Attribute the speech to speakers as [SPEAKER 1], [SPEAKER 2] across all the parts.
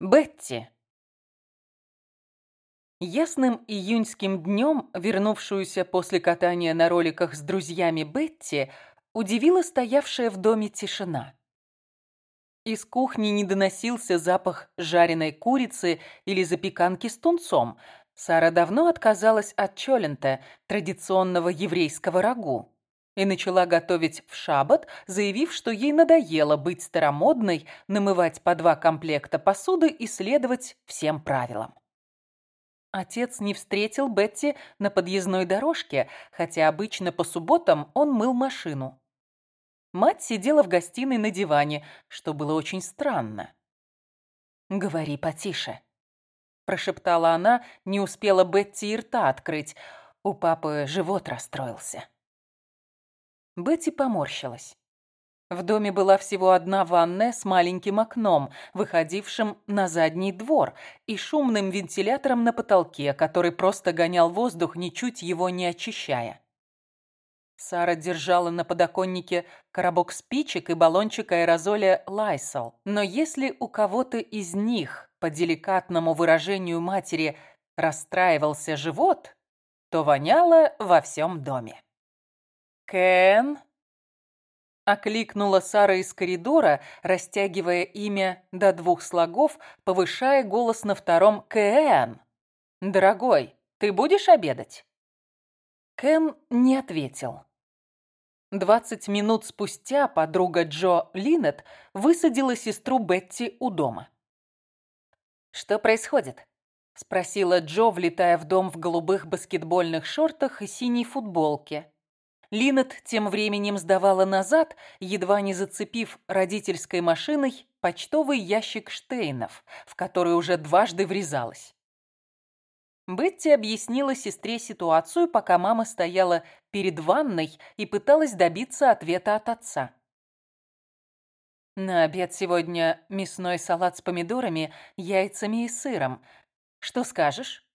[SPEAKER 1] Бетти. Ясным июньским днем, вернувшуюся после катания на роликах с друзьями Бетти, удивила стоявшая в доме тишина. Из кухни не доносился запах жареной курицы или запеканки с тунцом. Сара давно отказалась от чолента, традиционного еврейского рагу и начала готовить в шаббат, заявив, что ей надоело быть старомодной, намывать по два комплекта посуды и следовать всем правилам. Отец не встретил Бетти на подъездной дорожке, хотя обычно по субботам он мыл машину. Мать сидела в гостиной на диване, что было очень странно. «Говори потише», – прошептала она, не успела Бетти и рта открыть. У папы живот расстроился. Бетти поморщилась. В доме была всего одна ванная с маленьким окном, выходившим на задний двор, и шумным вентилятором на потолке, который просто гонял воздух, ничуть его не очищая. Сара держала на подоконнике коробок спичек и баллончик аэрозоля Лайсел. Но если у кого-то из них, по деликатному выражению матери, расстраивался живот, то воняло во всем доме. «Кен?» Окликнула Сара из коридора, растягивая имя до двух слогов, повышая голос на втором «Кен!» «Дорогой, ты будешь обедать?» Кен не ответил. Двадцать минут спустя подруга Джо Линнет высадила сестру Бетти у дома. «Что происходит?» – спросила Джо, влетая в дом в голубых баскетбольных шортах и синей футболке. Линет тем временем сдавала назад, едва не зацепив родительской машиной почтовый ящик Штейнов, в который уже дважды врезалась. Бетти объяснила сестре ситуацию, пока мама стояла перед ванной и пыталась добиться ответа от отца. На обед сегодня мясной салат с помидорами, яйцами и сыром. Что скажешь?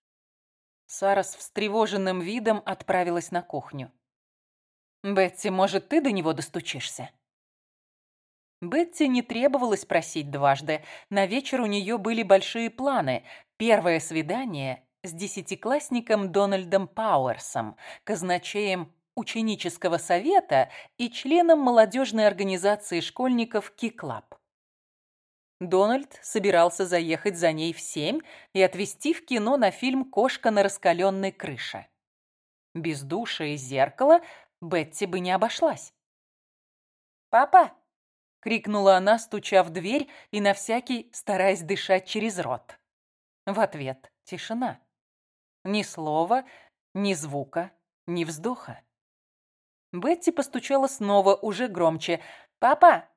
[SPEAKER 1] Сара с встревоженным видом отправилась на кухню. «Бетти, может, ты до него достучишься?» Бетти не требовалось просить дважды. На вечер у нее были большие планы. Первое свидание с десятиклассником Дональдом Пауэрсом, казначеем ученического совета и членом молодежной организации школьников Ки-Клаб. Дональд собирался заехать за ней в семь и отвезти в кино на фильм «Кошка на раскаленной крыше». Без душа и зеркала Бетти бы не обошлась. «Папа!» — крикнула она, стуча в дверь и на всякий стараясь дышать через рот. В ответ тишина. Ни слова, ни звука, ни вздоха. Бетти постучала снова, уже громче. «Папа!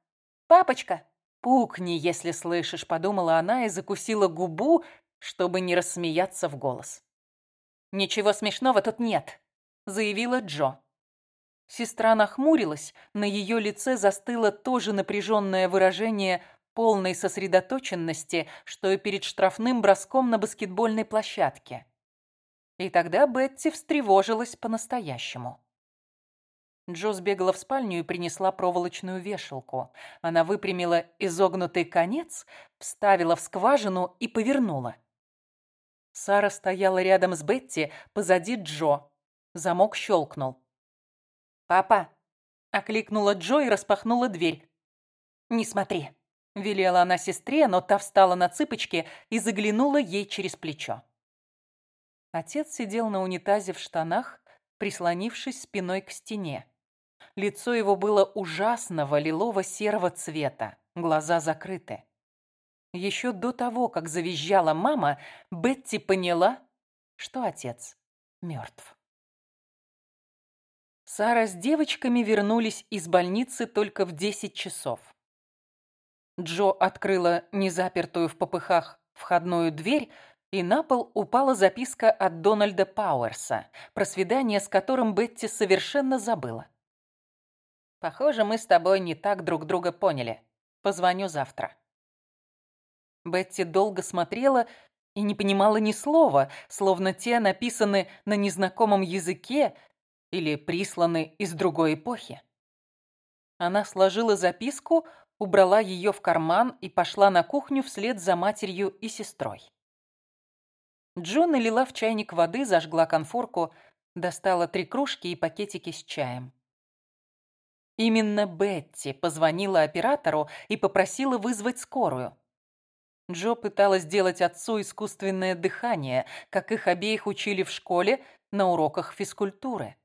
[SPEAKER 1] Папочка!» «Пукни, если слышишь», — подумала она и закусила губу, чтобы не рассмеяться в голос. «Ничего смешного тут нет», — заявила Джо. Сестра нахмурилась, на ее лице застыло то же напряженное выражение полной сосредоточенности, что и перед штрафным броском на баскетбольной площадке. И тогда Бетти встревожилась по-настоящему. Джо сбегала в спальню и принесла проволочную вешалку. Она выпрямила изогнутый конец, вставила в скважину и повернула. Сара стояла рядом с Бетти, позади Джо. Замок щелкнул. «Папа!» — окликнула Джо и распахнула дверь. «Не смотри!» — велела она сестре, но та встала на цыпочки и заглянула ей через плечо. Отец сидел на унитазе в штанах, прислонившись спиной к стене. Лицо его было ужасного лилово-серого цвета, глаза закрыты. Еще до того, как завизжала мама, Бетти поняла, что отец мертв. Сара с девочками вернулись из больницы только в 10 часов. Джо открыла незапертую в попыхах входную дверь, и на пол упала записка от Дональда Пауэрса, про свидание с которым Бетти совершенно забыла. «Похоже, мы с тобой не так друг друга поняли. Позвоню завтра». Бетти долго смотрела и не понимала ни слова, словно те написаны на незнакомом языке или присланы из другой эпохи. Она сложила записку, убрала ее в карман и пошла на кухню вслед за матерью и сестрой. Джо налила в чайник воды, зажгла конфорку, достала три кружки и пакетики с чаем. Именно Бетти позвонила оператору и попросила вызвать скорую. Джо пыталась сделать отцу искусственное дыхание, как их обеих учили в школе на уроках физкультуры.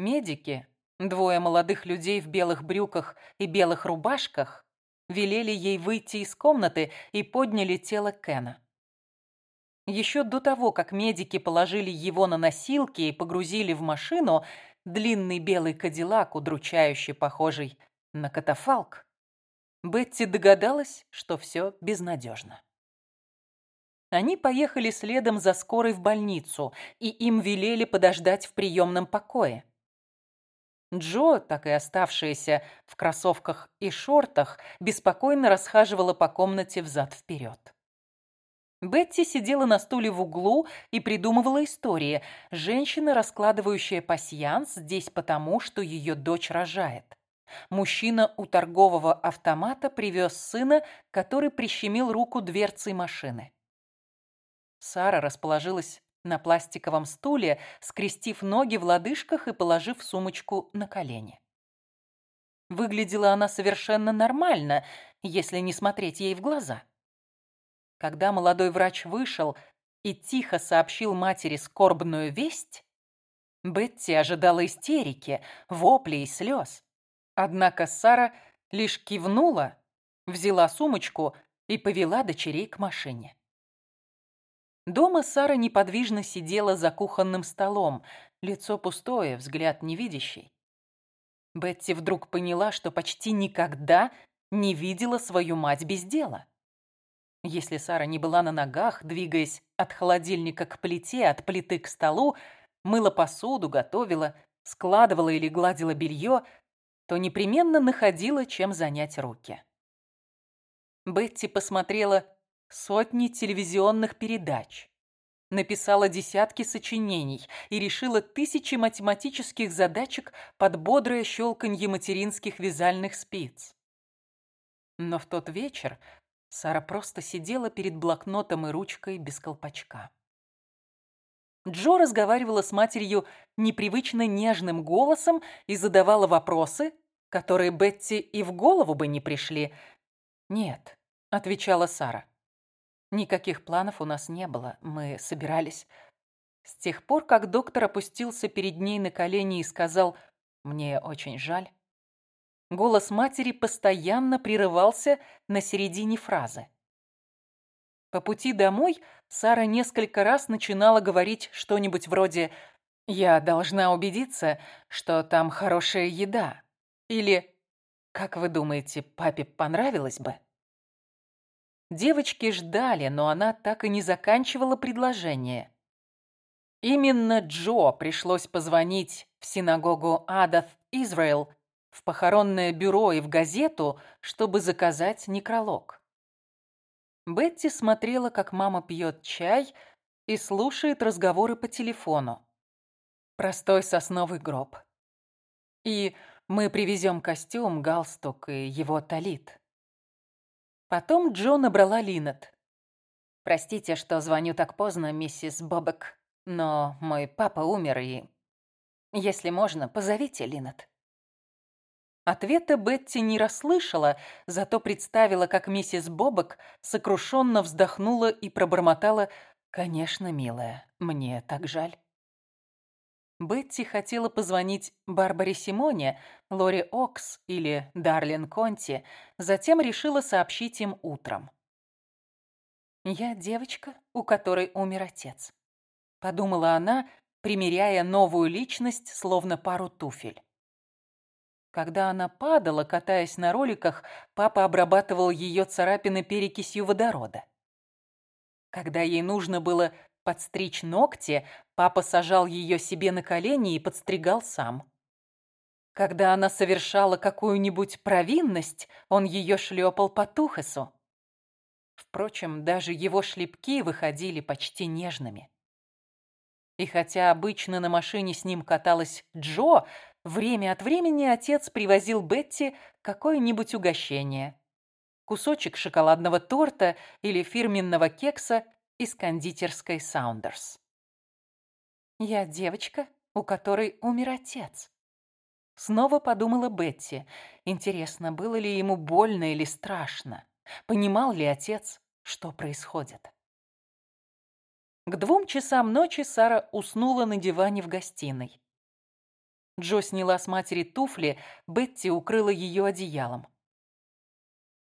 [SPEAKER 1] Медики, двое молодых людей в белых брюках и белых рубашках, велели ей выйти из комнаты и подняли тело Кена. Еще до того, как медики положили его на носилки и погрузили в машину, длинный белый кадиллак, удручающе похожий на катафалк, Бетти догадалась, что все безнадежно. Они поехали следом за скорой в больницу, и им велели подождать в приемном покое. Джо, так и оставшаяся в кроссовках и шортах, беспокойно расхаживала по комнате взад-вперед. Бетти сидела на стуле в углу и придумывала истории. Женщина, раскладывающая пасьянс здесь потому, что ее дочь рожает. Мужчина у торгового автомата привез сына, который прищемил руку дверцей машины. Сара расположилась на пластиковом стуле, скрестив ноги в лодыжках и положив сумочку на колени. Выглядела она совершенно нормально, если не смотреть ей в глаза. Когда молодой врач вышел и тихо сообщил матери скорбную весть, Бетти ожидала истерики, воплей и слез. Однако Сара лишь кивнула, взяла сумочку и повела дочерей к машине. Дома Сара неподвижно сидела за кухонным столом, лицо пустое, взгляд невидящий. Бетти вдруг поняла, что почти никогда не видела свою мать без дела. Если Сара не была на ногах, двигаясь от холодильника к плите, от плиты к столу, мыла посуду, готовила, складывала или гладила белье, то непременно находила, чем занять руки. Бетти посмотрела сотни телевизионных передач, написала десятки сочинений и решила тысячи математических задачек под бодрое щелканье материнских вязальных спиц. Но в тот вечер Сара просто сидела перед блокнотом и ручкой без колпачка. Джо разговаривала с матерью непривычно нежным голосом и задавала вопросы, которые Бетти и в голову бы не пришли. «Нет», — отвечала Сара. Никаких планов у нас не было. Мы собирались. С тех пор, как доктор опустился перед ней на колени и сказал «Мне очень жаль», голос матери постоянно прерывался на середине фразы. По пути домой Сара несколько раз начинала говорить что-нибудь вроде «Я должна убедиться, что там хорошая еда» или «Как вы думаете, папе понравилось бы?» Девочки ждали, но она так и не заканчивала предложение. Именно Джо пришлось позвонить в синагогу Адат Израил, в похоронное бюро и в газету, чтобы заказать некролог. Бетти смотрела, как мама пьет чай и слушает разговоры по телефону. Простой сосновый гроб. И мы привезем костюм, галстук и его талит. Потом Джо набрала Линет. «Простите, что звоню так поздно, миссис Бобек, но мой папа умер и... Если можно, позовите Линет». Ответа Бетти не расслышала, зато представила, как миссис Бобок сокрушенно вздохнула и пробормотала «Конечно, милая, мне так жаль». Бетти хотела позвонить Барбаре Симоне, Лори Окс или Дарлин Конти, затем решила сообщить им утром. «Я девочка, у которой умер отец», — подумала она, примеряя новую личность, словно пару туфель. Когда она падала, катаясь на роликах, папа обрабатывал ее царапины перекисью водорода. Когда ей нужно было подстричь ногти, папа сажал ее себе на колени и подстригал сам. Когда она совершала какую-нибудь провинность, он ее шлепал по тухесу. Впрочем, даже его шлепки выходили почти нежными. И хотя обычно на машине с ним каталась Джо, время от времени отец привозил Бетти какое-нибудь угощение. Кусочек шоколадного торта или фирменного кекса из кондитерской Саундерс. «Я девочка, у которой умер отец», Снова подумала Бетти. Интересно, было ли ему больно или страшно? Понимал ли отец, что происходит? К двум часам ночи Сара уснула на диване в гостиной. Джо сняла с матери туфли, Бетти укрыла ее одеялом.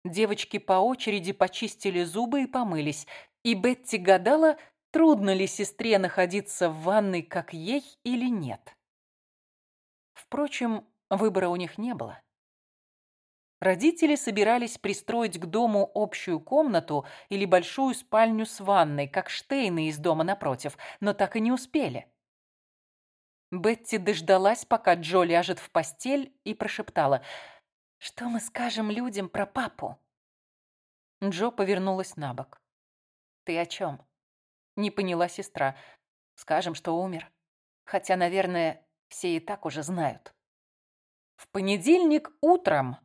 [SPEAKER 1] Девочки по очереди почистили зубы и помылись, и Бетти гадала, трудно ли сестре находиться в ванной, как ей, или нет. Впрочем, выбора у них не было. Родители собирались пристроить к дому общую комнату или большую спальню с ванной, как Штейны из дома напротив, но так и не успели. Бетти дождалась, пока Джо ляжет в постель, и прошептала, «Что мы скажем людям про папу?» Джо повернулась на бок. «Ты о чем?» Не поняла сестра. «Скажем, что умер. Хотя, наверное, все и так уже знают. В понедельник утром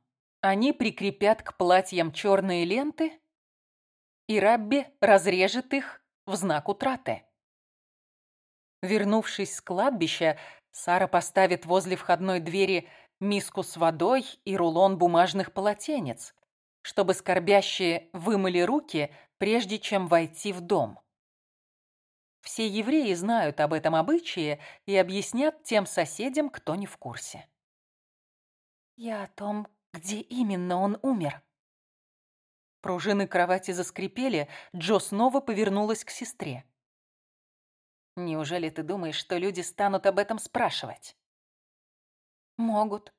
[SPEAKER 1] они прикрепят к платьям черные ленты, и Рабби разрежет их в знак утраты. Вернувшись с кладбища, Сара поставит возле входной двери миску с водой и рулон бумажных полотенец, чтобы скорбящие вымыли руки, прежде чем войти в дом. Все евреи знают об этом обычае и объяснят тем соседям, кто не в курсе. «Я о том, где именно он умер». Пружины кровати заскрипели, Джо снова повернулась к сестре. «Неужели ты думаешь, что люди станут об этом спрашивать?» «Могут».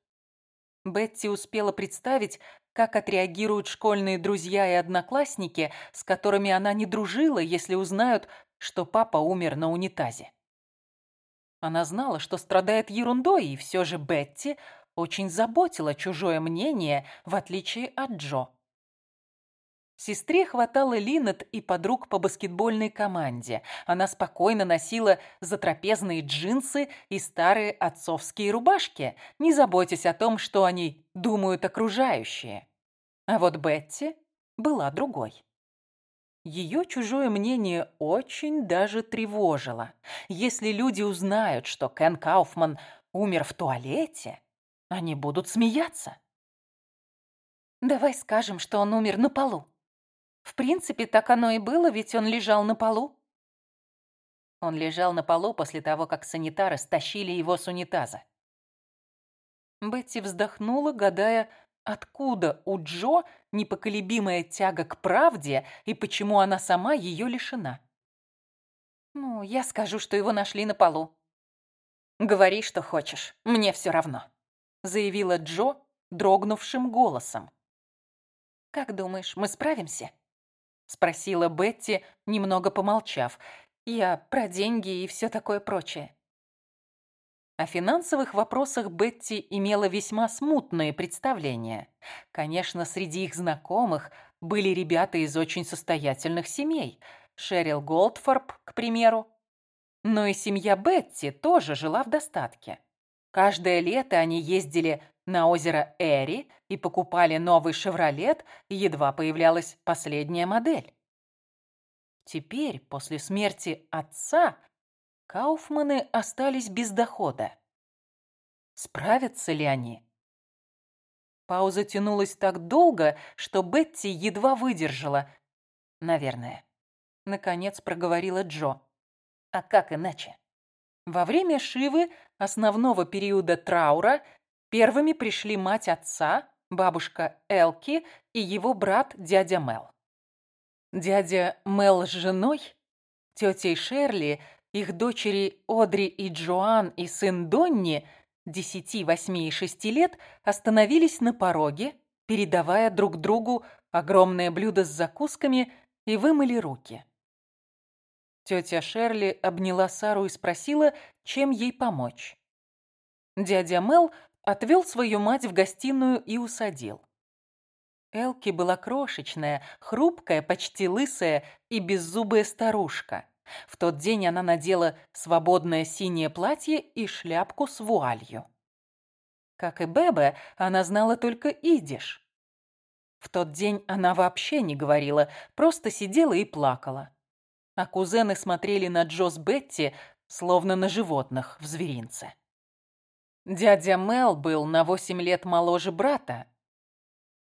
[SPEAKER 1] Бетти успела представить, как отреагируют школьные друзья и одноклассники, с которыми она не дружила, если узнают, что папа умер на унитазе. Она знала, что страдает ерундой, и все же Бетти очень заботила чужое мнение, в отличие от Джо. Сестре хватало Линет и подруг по баскетбольной команде. Она спокойно носила затрапезные джинсы и старые отцовские рубашки, не заботясь о том, что они думают окружающие. А вот Бетти была другой. Ее чужое мнение очень даже тревожило. Если люди узнают, что Кен Кауфман умер в туалете, они будут смеяться. Давай скажем, что он умер на полу. В принципе, так оно и было, ведь он лежал на полу. Он лежал на полу после того, как санитары стащили его с унитаза. Бетти вздохнула, гадая, Откуда у Джо непоколебимая тяга к правде и почему она сама ее лишена? Ну, я скажу, что его нашли на полу. Говори, что хочешь, мне все равно, заявила Джо дрогнувшим голосом. Как думаешь, мы справимся? Спросила Бетти, немного помолчав. Я про деньги и все такое прочее. О финансовых вопросах Бетти имела весьма смутные представления. Конечно, среди их знакомых были ребята из очень состоятельных семей. Шерил Голдфорб, к примеру. Но и семья Бетти тоже жила в достатке. Каждое лето они ездили на озеро Эри и покупали новый «Шевролет», едва появлялась последняя модель. Теперь, после смерти отца, Кауфманы остались без дохода. Справятся ли они? Пауза тянулась так долго, что Бетти едва выдержала. Наверное. Наконец проговорила Джо. А как иначе? Во время Шивы, основного периода траура, первыми пришли мать отца, бабушка Элки и его брат дядя Мел. Дядя Мел с женой, тетей Шерли их дочери Одри и Джоан и сын Донни, десяти, восьми и шести лет, остановились на пороге, передавая друг другу огромное блюдо с закусками и вымыли руки. Тетя Шерли обняла Сару и спросила, чем ей помочь. Дядя Мел отвел свою мать в гостиную и усадил. Элки была крошечная, хрупкая, почти лысая и беззубая старушка. В тот день она надела свободное синее платье и шляпку с вуалью. Как и Бебе, она знала только идиш. В тот день она вообще не говорила, просто сидела и плакала. А кузены смотрели на Джо Бетти, словно на животных в зверинце. Дядя Мел был на восемь лет моложе брата.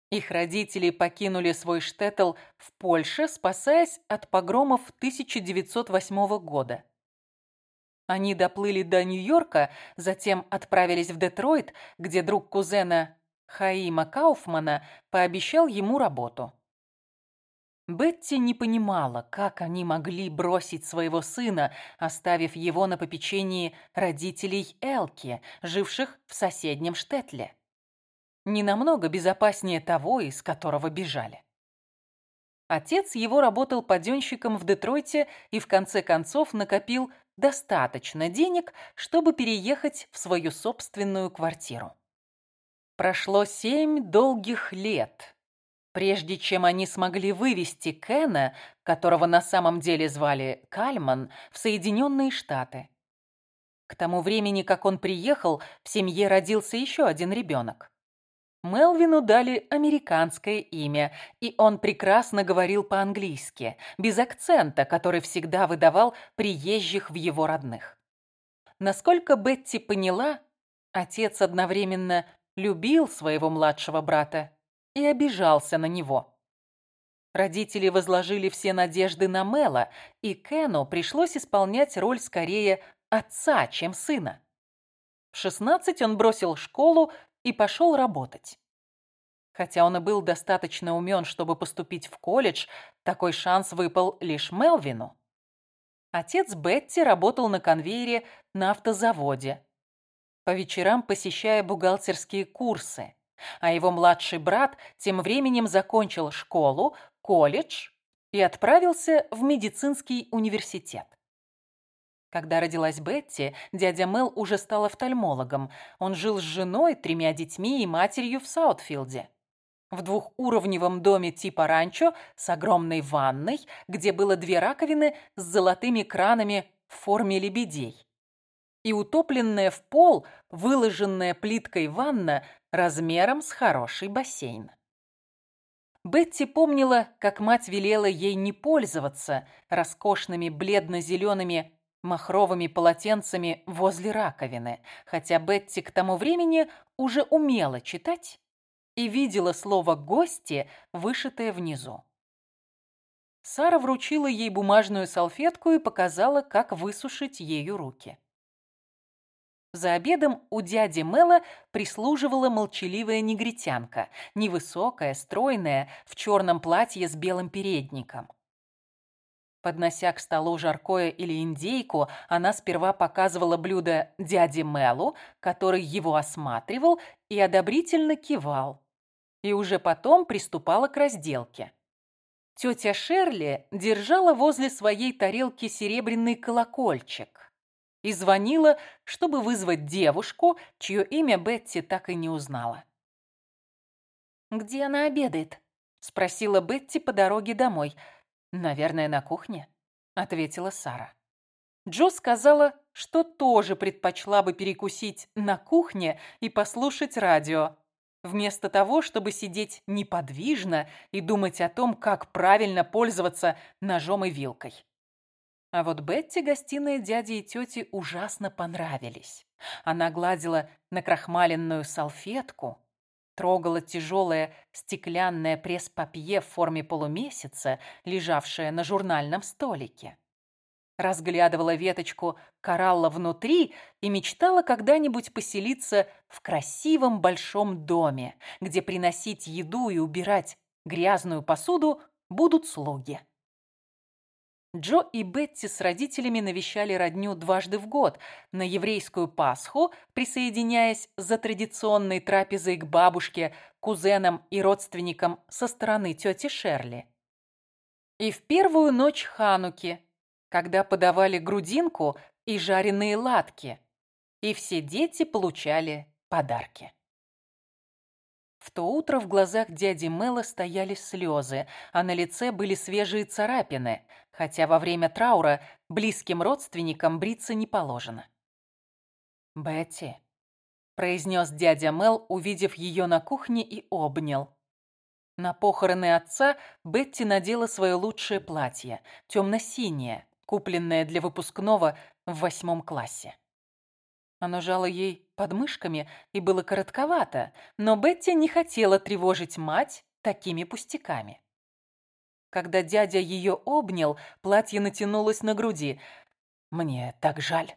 [SPEAKER 1] Их родители покинули свой штетл в Польше, спасаясь от погромов 1908 года. Они доплыли до Нью-Йорка, затем отправились в Детройт, где друг кузена Хаима Кауфмана пообещал ему работу. Бетти не понимала, как они могли бросить своего сына, оставив его на попечении родителей Элки, живших в соседнем Штетле. Не намного безопаснее того, из которого бежали. Отец его работал паденщиком в Детройте и в конце концов накопил достаточно денег, чтобы переехать в свою собственную квартиру. Прошло семь долгих лет, прежде чем они смогли вывести Кена, которого на самом деле звали Кальман, в Соединенные Штаты. К тому времени, как он приехал, в семье родился еще один ребенок. Мелвину дали американское имя, и он прекрасно говорил по-английски, без акцента, который всегда выдавал приезжих в его родных. Насколько Бетти поняла, отец одновременно любил своего младшего брата и обижался на него. Родители возложили все надежды на Мела, и Кену пришлось исполнять роль скорее отца, чем сына. В 16 он бросил школу и пошел работать. Хотя он и был достаточно умен, чтобы поступить в колледж, такой шанс выпал лишь Мелвину. Отец Бетти работал на конвейере на автозаводе, по вечерам посещая бухгалтерские курсы, а его младший брат тем временем закончил школу, колледж и отправился в медицинский университет. Когда родилась Бетти, дядя Мел уже стал офтальмологом. Он жил с женой, тремя детьми и матерью в Саутфилде. В двухуровневом доме типа ранчо с огромной ванной, где было две раковины с золотыми кранами в форме лебедей. И утопленная в пол, выложенная плиткой ванна размером с хороший бассейн. Бетти помнила, как мать велела ей не пользоваться роскошными бледно-зелеными махровыми полотенцами возле раковины, хотя Бетти к тому времени уже умела читать и видела слово «гости», вышитое внизу. Сара вручила ей бумажную салфетку и показала, как высушить ею руки. За обедом у дяди Мэла прислуживала молчаливая негритянка, невысокая, стройная, в черном платье с белым передником. Поднося к столу жаркое или индейку, она сперва показывала блюдо дяде Мелу, который его осматривал и одобрительно кивал. И уже потом приступала к разделке. Тетя Шерли держала возле своей тарелки серебряный колокольчик и звонила, чтобы вызвать девушку, чье имя Бетти так и не узнала. «Где она обедает?» – спросила Бетти по дороге домой – «Наверное, на кухне», — ответила Сара. Джо сказала, что тоже предпочла бы перекусить на кухне и послушать радио, вместо того, чтобы сидеть неподвижно и думать о том, как правильно пользоваться ножом и вилкой. А вот Бетти гостиные дяди и тети ужасно понравились. Она гладила накрахмаленную салфетку, трогала тяжелое стеклянное пресс-папье в форме полумесяца, лежавшее на журнальном столике. Разглядывала веточку коралла внутри и мечтала когда-нибудь поселиться в красивом большом доме, где приносить еду и убирать грязную посуду будут слуги. Джо и Бетти с родителями навещали родню дважды в год, на еврейскую Пасху, присоединяясь за традиционной трапезой к бабушке, кузенам и родственникам со стороны тети Шерли. И в первую ночь Хануки, когда подавали грудинку и жареные латки, и все дети получали подарки. В то утро в глазах дяди Мэла стояли слезы, а на лице были свежие царапины, хотя во время траура близким родственникам бриться не положено. «Бетти, произнес дядя Мел, увидев ее на кухне и обнял. На похороны отца Бетти надела свое лучшее платье, темно-синее, купленное для выпускного в восьмом классе. Оно жало ей подмышками и было коротковато, но Бетти не хотела тревожить мать такими пустяками. Когда дядя ее обнял, платье натянулось на груди. «Мне так жаль».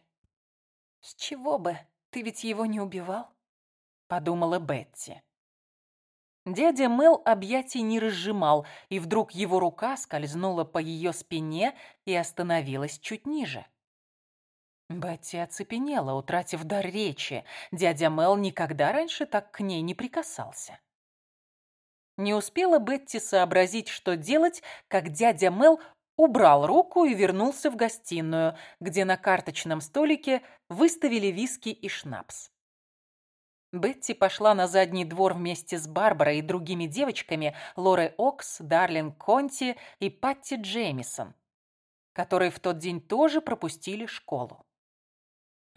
[SPEAKER 1] «С чего бы? Ты ведь его не убивал?» — подумала Бетти. Дядя Мел объятий не разжимал, и вдруг его рука скользнула по ее спине и остановилась чуть ниже. Бетти оцепенела, утратив дар речи. Дядя Мел никогда раньше так к ней не прикасался. Не успела Бетти сообразить, что делать, как дядя Мел убрал руку и вернулся в гостиную, где на карточном столике выставили виски и шнапс. Бетти пошла на задний двор вместе с Барбарой и другими девочками Лорой Окс, Дарлин Конти и Патти Джеймисон, которые в тот день тоже пропустили школу.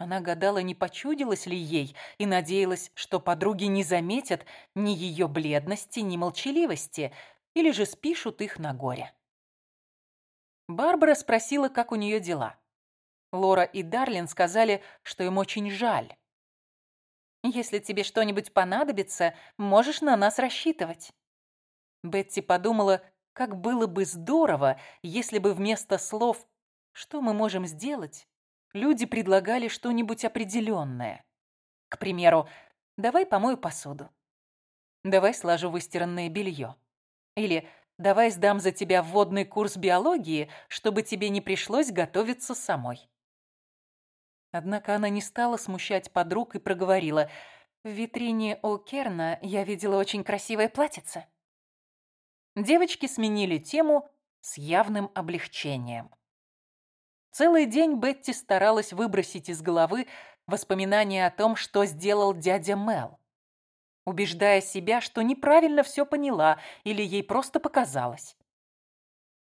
[SPEAKER 1] Она гадала, не почудилась ли ей, и надеялась, что подруги не заметят ни ее бледности, ни молчаливости, или же спишут их на горе. Барбара спросила, как у нее дела. Лора и Дарлин сказали, что им очень жаль. Если тебе что-нибудь понадобится, можешь на нас рассчитывать». Бетти подумала, как было бы здорово, если бы вместо слов «что мы можем сделать?» Люди предлагали что-нибудь определенное. К примеру, «давай помою посуду», «давай сложу выстиранное белье» или «давай сдам за тебя вводный курс биологии, чтобы тебе не пришлось готовиться самой». Однако она не стала смущать подруг и проговорила. «В витрине у Керна я видела очень красивое платьице». Девочки сменили тему с явным облегчением. Целый день Бетти старалась выбросить из головы воспоминания о том, что сделал дядя Мел, убеждая себя, что неправильно все поняла или ей просто показалось.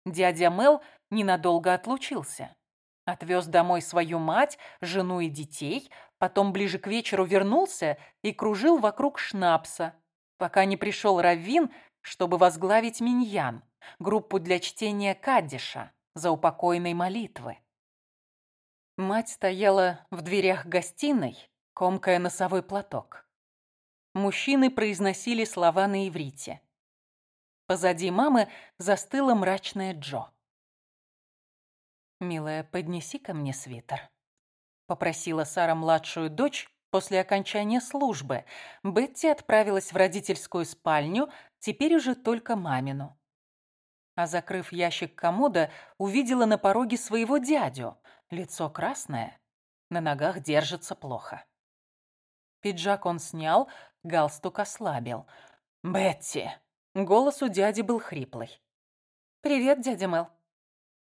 [SPEAKER 1] Дядя Мел ненадолго отлучился. Отвез домой свою мать, жену и детей, потом ближе к вечеру вернулся и кружил вокруг Шнапса, пока не пришел Раввин, чтобы возглавить Миньян, группу для чтения Каддиша, за упокойной молитвы. Мать стояла в дверях гостиной, комкая носовой платок. Мужчины произносили слова на иврите. Позади мамы застыла мрачная Джо. «Милая, поднеси ко мне свитер», — попросила Сара младшую дочь после окончания службы. Бетти отправилась в родительскую спальню, теперь уже только мамину. А закрыв ящик комода, увидела на пороге своего дядю. Лицо красное, на ногах держится плохо. Пиджак он снял, галстук ослабил. «Бетти!» Голос у дяди был хриплый. «Привет, дядя Мел».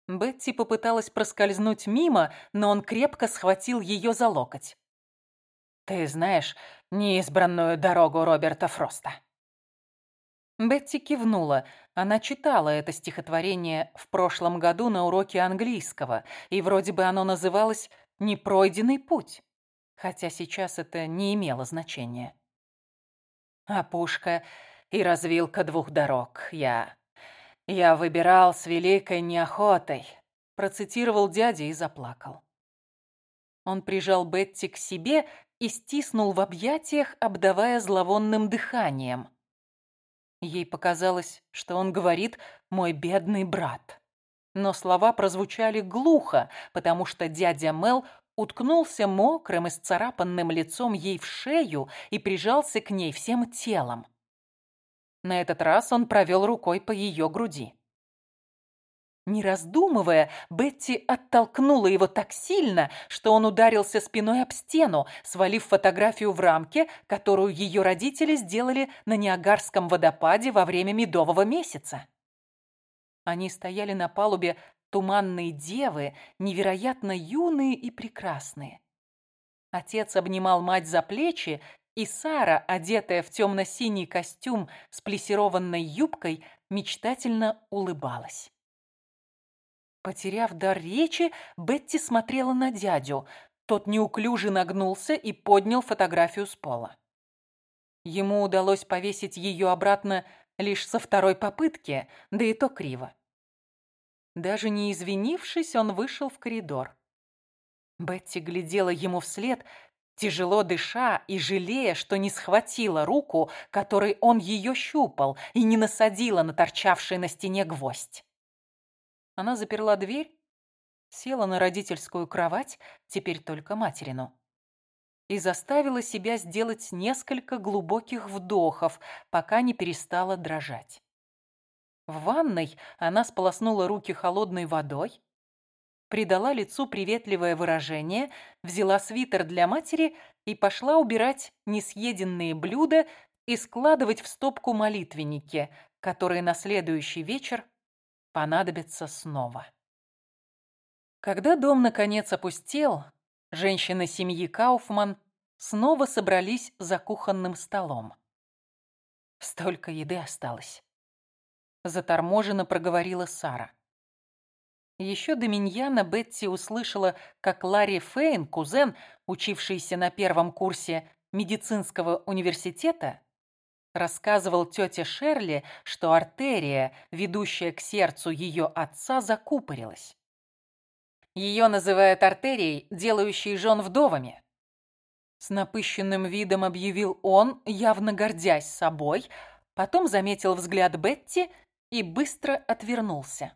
[SPEAKER 1] Бетти попыталась проскользнуть мимо, но он крепко схватил ее за локоть. «Ты знаешь неизбранную дорогу Роберта Фроста?» Бетти кивнула. Она читала это стихотворение в прошлом году на уроке английского, и вроде бы оно называлось «Непройденный путь», хотя сейчас это не имело значения. «Опушка и развилка двух дорог. Я «Я выбирал с великой неохотой», — процитировал дядя и заплакал. Он прижал Бетти к себе и стиснул в объятиях, обдавая зловонным дыханием. Ей показалось, что он говорит «мой бедный брат». Но слова прозвучали глухо, потому что дядя Мел уткнулся мокрым и сцарапанным лицом ей в шею и прижался к ней всем телом. На этот раз он провел рукой по ее груди. Не раздумывая, Бетти оттолкнула его так сильно, что он ударился спиной об стену, свалив фотографию в рамке, которую ее родители сделали на Ниагарском водопаде во время медового месяца. Они стояли на палубе туманные девы, невероятно юные и прекрасные. Отец обнимал мать за плечи и Сара, одетая в темно-синий костюм с плессированной юбкой, мечтательно улыбалась. Потеряв дар речи, Бетти смотрела на дядю. тот неуклюже нагнулся и поднял фотографию с пола. Ему удалось повесить ее обратно лишь со второй попытки, да и то криво. Даже не извинившись, он вышел в коридор. Бетти глядела ему вслед, тяжело дыша и жалея, что не схватила руку, которой он ее щупал, и не насадила на торчавший на стене гвоздь. Она заперла дверь, села на родительскую кровать, теперь только материну, и заставила себя сделать несколько глубоких вдохов, пока не перестала дрожать. В ванной она сполоснула руки холодной водой, придала лицу приветливое выражение, взяла свитер для матери и пошла убирать несъеденные блюда и складывать в стопку молитвенники, которые на следующий вечер понадобятся снова. Когда дом наконец опустел, женщины семьи Кауфман снова собрались за кухонным столом. Столько еды осталось. Заторможенно проговорила Сара. Еще до Миньяна Бетти услышала, как Ларри Фейн, кузен, учившийся на первом курсе медицинского университета, рассказывал тете Шерли, что артерия, ведущая к сердцу ее отца, закупорилась. Ее называют артерией, делающей жен вдовами. С напыщенным видом объявил он, явно гордясь собой, потом заметил взгляд Бетти и быстро отвернулся.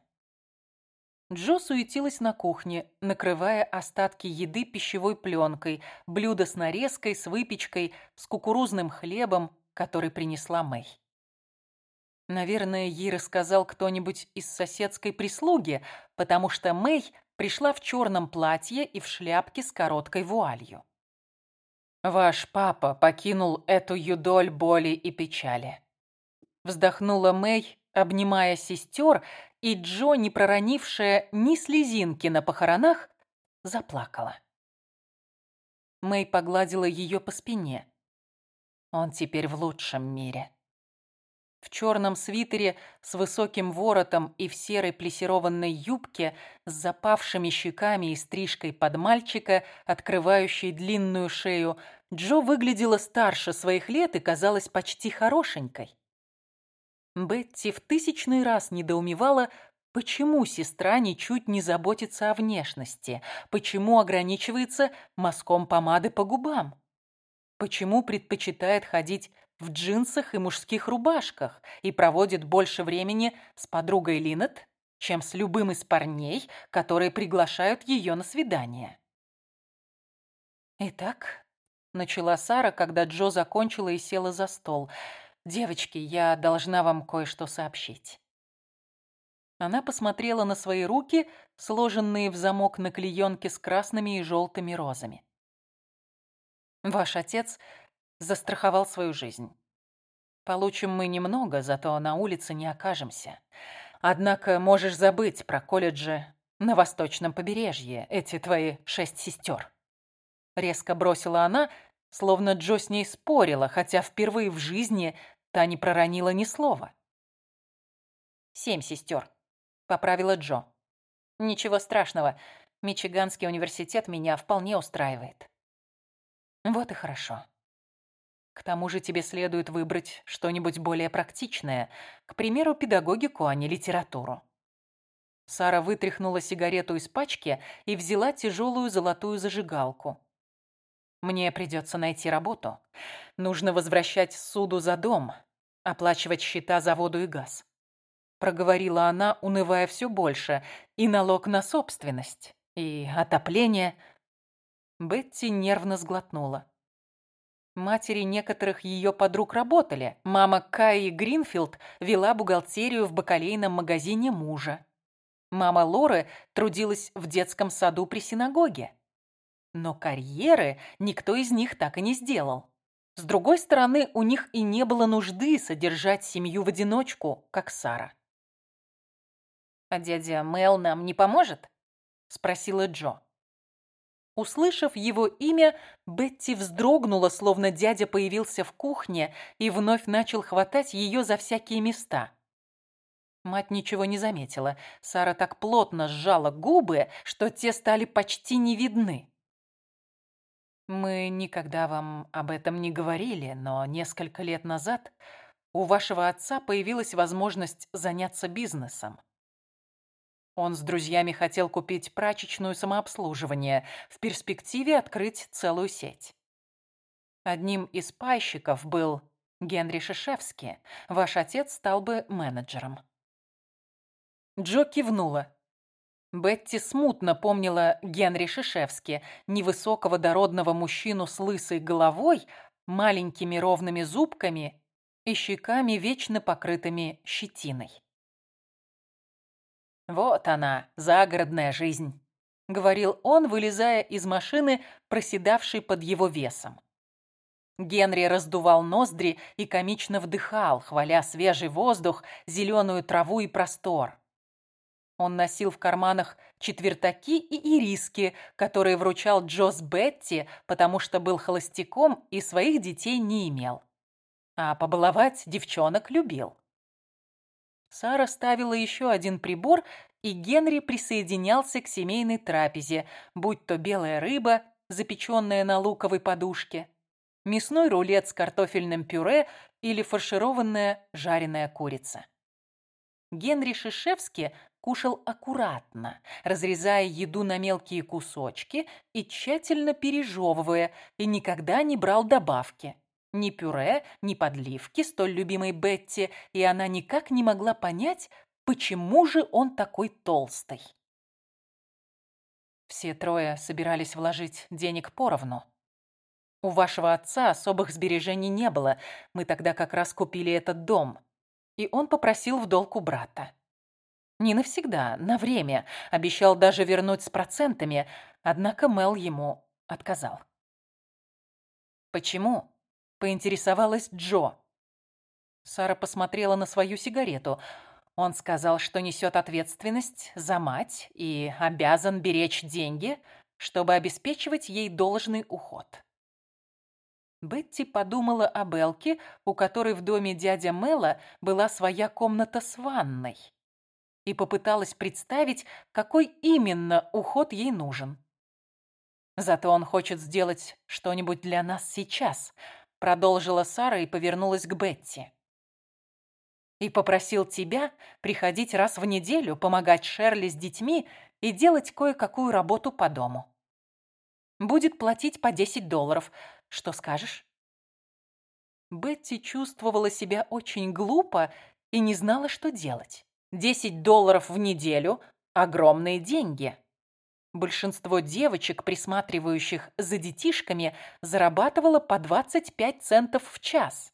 [SPEAKER 1] Джо суетилась на кухне, накрывая остатки еды пищевой пленкой, блюдо с нарезкой, с выпечкой, с кукурузным хлебом, который принесла Мэй. Наверное, ей рассказал кто-нибудь из соседской прислуги, потому что Мэй пришла в черном платье и в шляпке с короткой вуалью. «Ваш папа покинул эту юдоль боли и печали», — вздохнула Мэй, обнимая сестер, и Джо, не проронившая ни слезинки на похоронах, заплакала. Мэй погладила ее по спине. Он теперь в лучшем мире в черном свитере с высоким воротом и в серой плесированной юбке с запавшими щеками и стрижкой под мальчика, открывающей длинную шею, Джо выглядела старше своих лет и казалась почти хорошенькой. Бетти в тысячный раз недоумевала, почему сестра ничуть не заботится о внешности, почему ограничивается мазком помады по губам, почему предпочитает ходить в джинсах и мужских рубашках и проводит больше времени с подругой Линет, чем с любым из парней, которые приглашают ее на свидание. «Итак», — начала Сара, когда Джо закончила и села за стол, «девочки, я должна вам кое-что сообщить». Она посмотрела на свои руки, сложенные в замок на клеенке с красными и желтыми розами. «Ваш отец застраховал свою жизнь. Получим мы немного, зато на улице не окажемся. Однако можешь забыть про колледжи на восточном побережье, эти твои шесть сестер. Резко бросила она, словно Джо с ней спорила, хотя впервые в жизни та не проронила ни слова. «Семь сестер», — поправила Джо. «Ничего страшного, Мичиганский университет меня вполне устраивает». «Вот и хорошо. К тому же тебе следует выбрать что-нибудь более практичное, к примеру, педагогику, а не литературу. Сара вытряхнула сигарету из пачки и взяла тяжелую золотую зажигалку. «Мне придется найти работу. Нужно возвращать суду за дом, оплачивать счета за воду и газ». Проговорила она, унывая все больше, и налог на собственность, и отопление. Бетти нервно сглотнула. Матери некоторых ее подруг работали. Мама Каи Гринфилд вела бухгалтерию в бакалейном магазине мужа. Мама Лоры трудилась в детском саду при синагоге. Но карьеры никто из них так и не сделал. С другой стороны, у них и не было нужды содержать семью в одиночку, как Сара. «А дядя Мел нам не поможет?» – спросила Джо. Услышав его имя, Бетти вздрогнула, словно дядя появился в кухне и вновь начал хватать ее за всякие места. Мать ничего не заметила. Сара так плотно сжала губы, что те стали почти не видны. Мы никогда вам об этом не говорили, но несколько лет назад у вашего отца появилась возможность заняться бизнесом. Он с друзьями хотел купить прачечную самообслуживание, в перспективе открыть целую сеть. Одним из пайщиков был Генри Шишевский. Ваш отец стал бы менеджером. Джо кивнула. Бетти смутно помнила Генри Шишевски, невысокого дородного мужчину с лысой головой, маленькими ровными зубками и щеками, вечно покрытыми щетиной. «Вот она, загородная жизнь», — говорил он, вылезая из машины, проседавшей под его весом. Генри раздувал ноздри и комично вдыхал, хваля свежий воздух, зеленую траву и простор. Он носил в карманах четвертаки и ириски, которые вручал Джос Бетти, потому что был холостяком и своих детей не имел. А побаловать девчонок любил. Сара ставила еще один прибор, и Генри присоединялся к семейной трапезе, будь то белая рыба, запеченная на луковой подушке, мясной рулет с картофельным пюре или фаршированная жареная курица. Генри Шишевский кушал аккуратно, разрезая еду на мелкие кусочки и тщательно пережевывая, и никогда не брал добавки. Ни пюре, ни подливки, столь любимой Бетти, и она никак не могла понять, почему же он такой толстый. Все трое собирались вложить денег поровну. У вашего отца особых сбережений не было, мы тогда как раз купили этот дом. И он попросил в долг у брата. Не навсегда, на время. Обещал даже вернуть с процентами, однако Мел ему отказал. «Почему?» – поинтересовалась Джо. Сара посмотрела на свою сигарету. Он сказал, что несет ответственность за мать и обязан беречь деньги, чтобы обеспечивать ей должный уход. Бетти подумала о Белке, у которой в доме дядя Мэла была своя комната с ванной и попыталась представить, какой именно уход ей нужен. «Зато он хочет сделать что-нибудь для нас сейчас», продолжила Сара и повернулась к Бетти. «И попросил тебя приходить раз в неделю, помогать Шерли с детьми и делать кое-какую работу по дому. Будет платить по 10 долларов. Что скажешь?» Бетти чувствовала себя очень глупо и не знала, что делать. 10 долларов в неделю – огромные деньги. Большинство девочек, присматривающих за детишками, зарабатывало по 25 центов в час.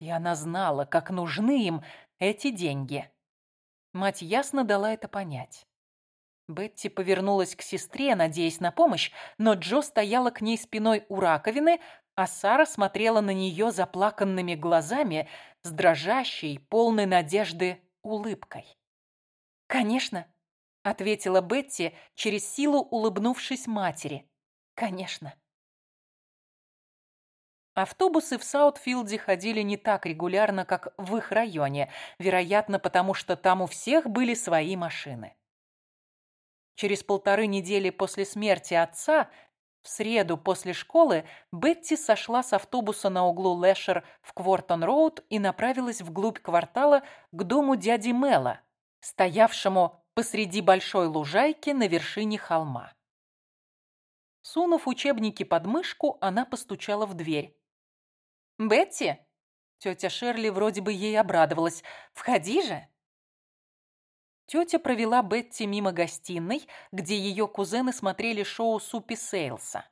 [SPEAKER 1] И она знала, как нужны им эти деньги. Мать ясно дала это понять. Бетти повернулась к сестре, надеясь на помощь, но Джо стояла к ней спиной у раковины, а Сара смотрела на нее заплаканными глазами с дрожащей, полной надежды улыбкой. «Конечно», — ответила Бетти, через силу улыбнувшись матери. «Конечно». Автобусы в Саутфилде ходили не так регулярно, как в их районе, вероятно, потому что там у всех были свои машины. Через полторы недели после смерти отца в среду после школы Бетти сошла с автобуса на углу Лэшер в Квортон-Роуд и направилась вглубь квартала к дому дяди Мэла, стоявшему посреди большой лужайки на вершине холма. Сунув учебники под мышку, она постучала в дверь. «Бетти?» Тетя Шерли вроде бы ей обрадовалась. «Входи же!» Тетя провела Бетти мимо гостиной, где ее кузены смотрели шоу Супи Сейлса.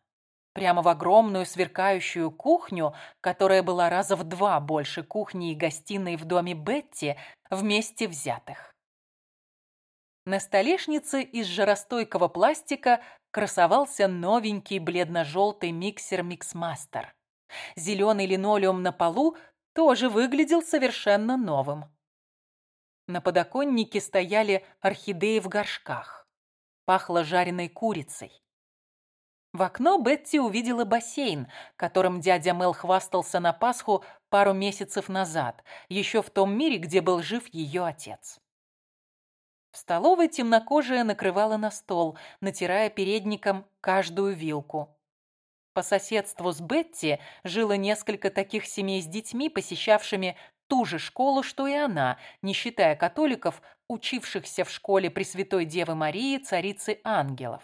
[SPEAKER 1] Прямо в огромную сверкающую кухню, которая была раза в два больше кухни и гостиной в доме Бетти, вместе взятых. На столешнице из жаростойкого пластика красовался новенький бледно-желтый миксер Миксмастер. Зеленый линолеум на полу тоже выглядел совершенно новым. На подоконнике стояли орхидеи в горшках. Пахло жареной курицей. В окно Бетти увидела бассейн, которым дядя Мел хвастался на Пасху пару месяцев назад, еще в том мире, где был жив ее отец. В столовой темнокожая накрывала на стол, натирая передником каждую вилку. По соседству с Бетти жило несколько таких семей с детьми, посещавшими ту же школу, что и она, не считая католиков, учившихся в школе Пресвятой Девы Марии, Царицы Ангелов.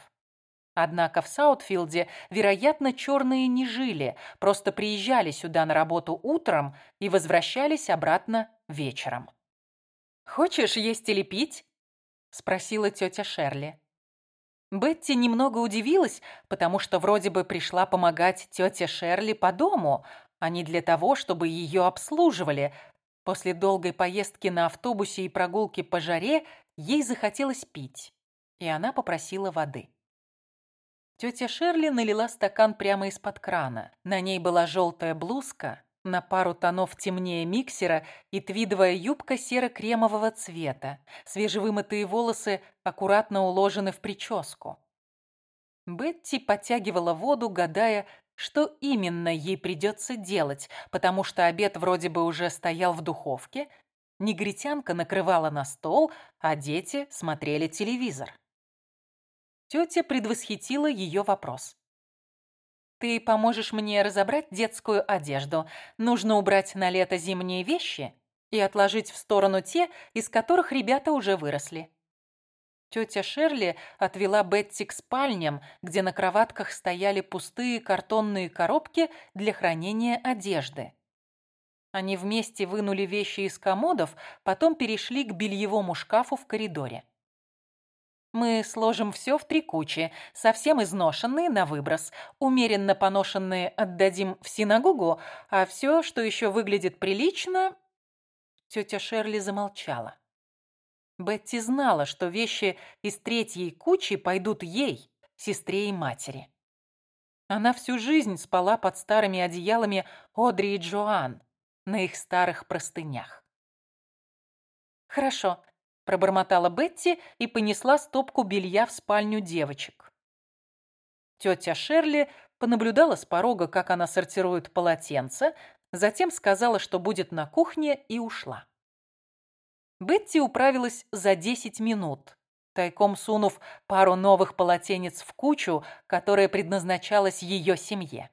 [SPEAKER 1] Однако в Саутфилде, вероятно, черные не жили, просто приезжали сюда на работу утром и возвращались обратно вечером. «Хочешь есть или пить?» – спросила тетя Шерли. Бетти немного удивилась, потому что вроде бы пришла помогать тете Шерли по дому, а не для того, чтобы ее обслуживали. После долгой поездки на автобусе и прогулки по жаре ей захотелось пить, и она попросила воды. Тетя Шерли налила стакан прямо из-под крана. На ней была желтая блузка, на пару тонов темнее миксера и твидовая юбка серо-кремового цвета. Свежевымытые волосы аккуратно уложены в прическу. Бетти подтягивала воду, гадая, что именно ей придется делать, потому что обед вроде бы уже стоял в духовке, негритянка накрывала на стол, а дети смотрели телевизор. Тетя предвосхитила ее вопрос. Ты поможешь мне разобрать детскую одежду. Нужно убрать на лето зимние вещи и отложить в сторону те, из которых ребята уже выросли. Тетя Шерли отвела Бетти к спальням, где на кроватках стояли пустые картонные коробки для хранения одежды. Они вместе вынули вещи из комодов, потом перешли к бельевому шкафу в коридоре. Мы сложим все в три кучи, совсем изношенные на выброс, умеренно поношенные отдадим в синагогу, а все, что еще выглядит прилично...» Тетя Шерли замолчала. Бетти знала, что вещи из третьей кучи пойдут ей, сестре и матери. Она всю жизнь спала под старыми одеялами Одри и Джоан на их старых простынях. «Хорошо, пробормотала Бетти и понесла стопку белья в спальню девочек. Тетя Шерли понаблюдала с порога, как она сортирует полотенца, затем сказала, что будет на кухне, и ушла. Бетти управилась за 10 минут, тайком сунув пару новых полотенец в кучу, которая предназначалась ее семье.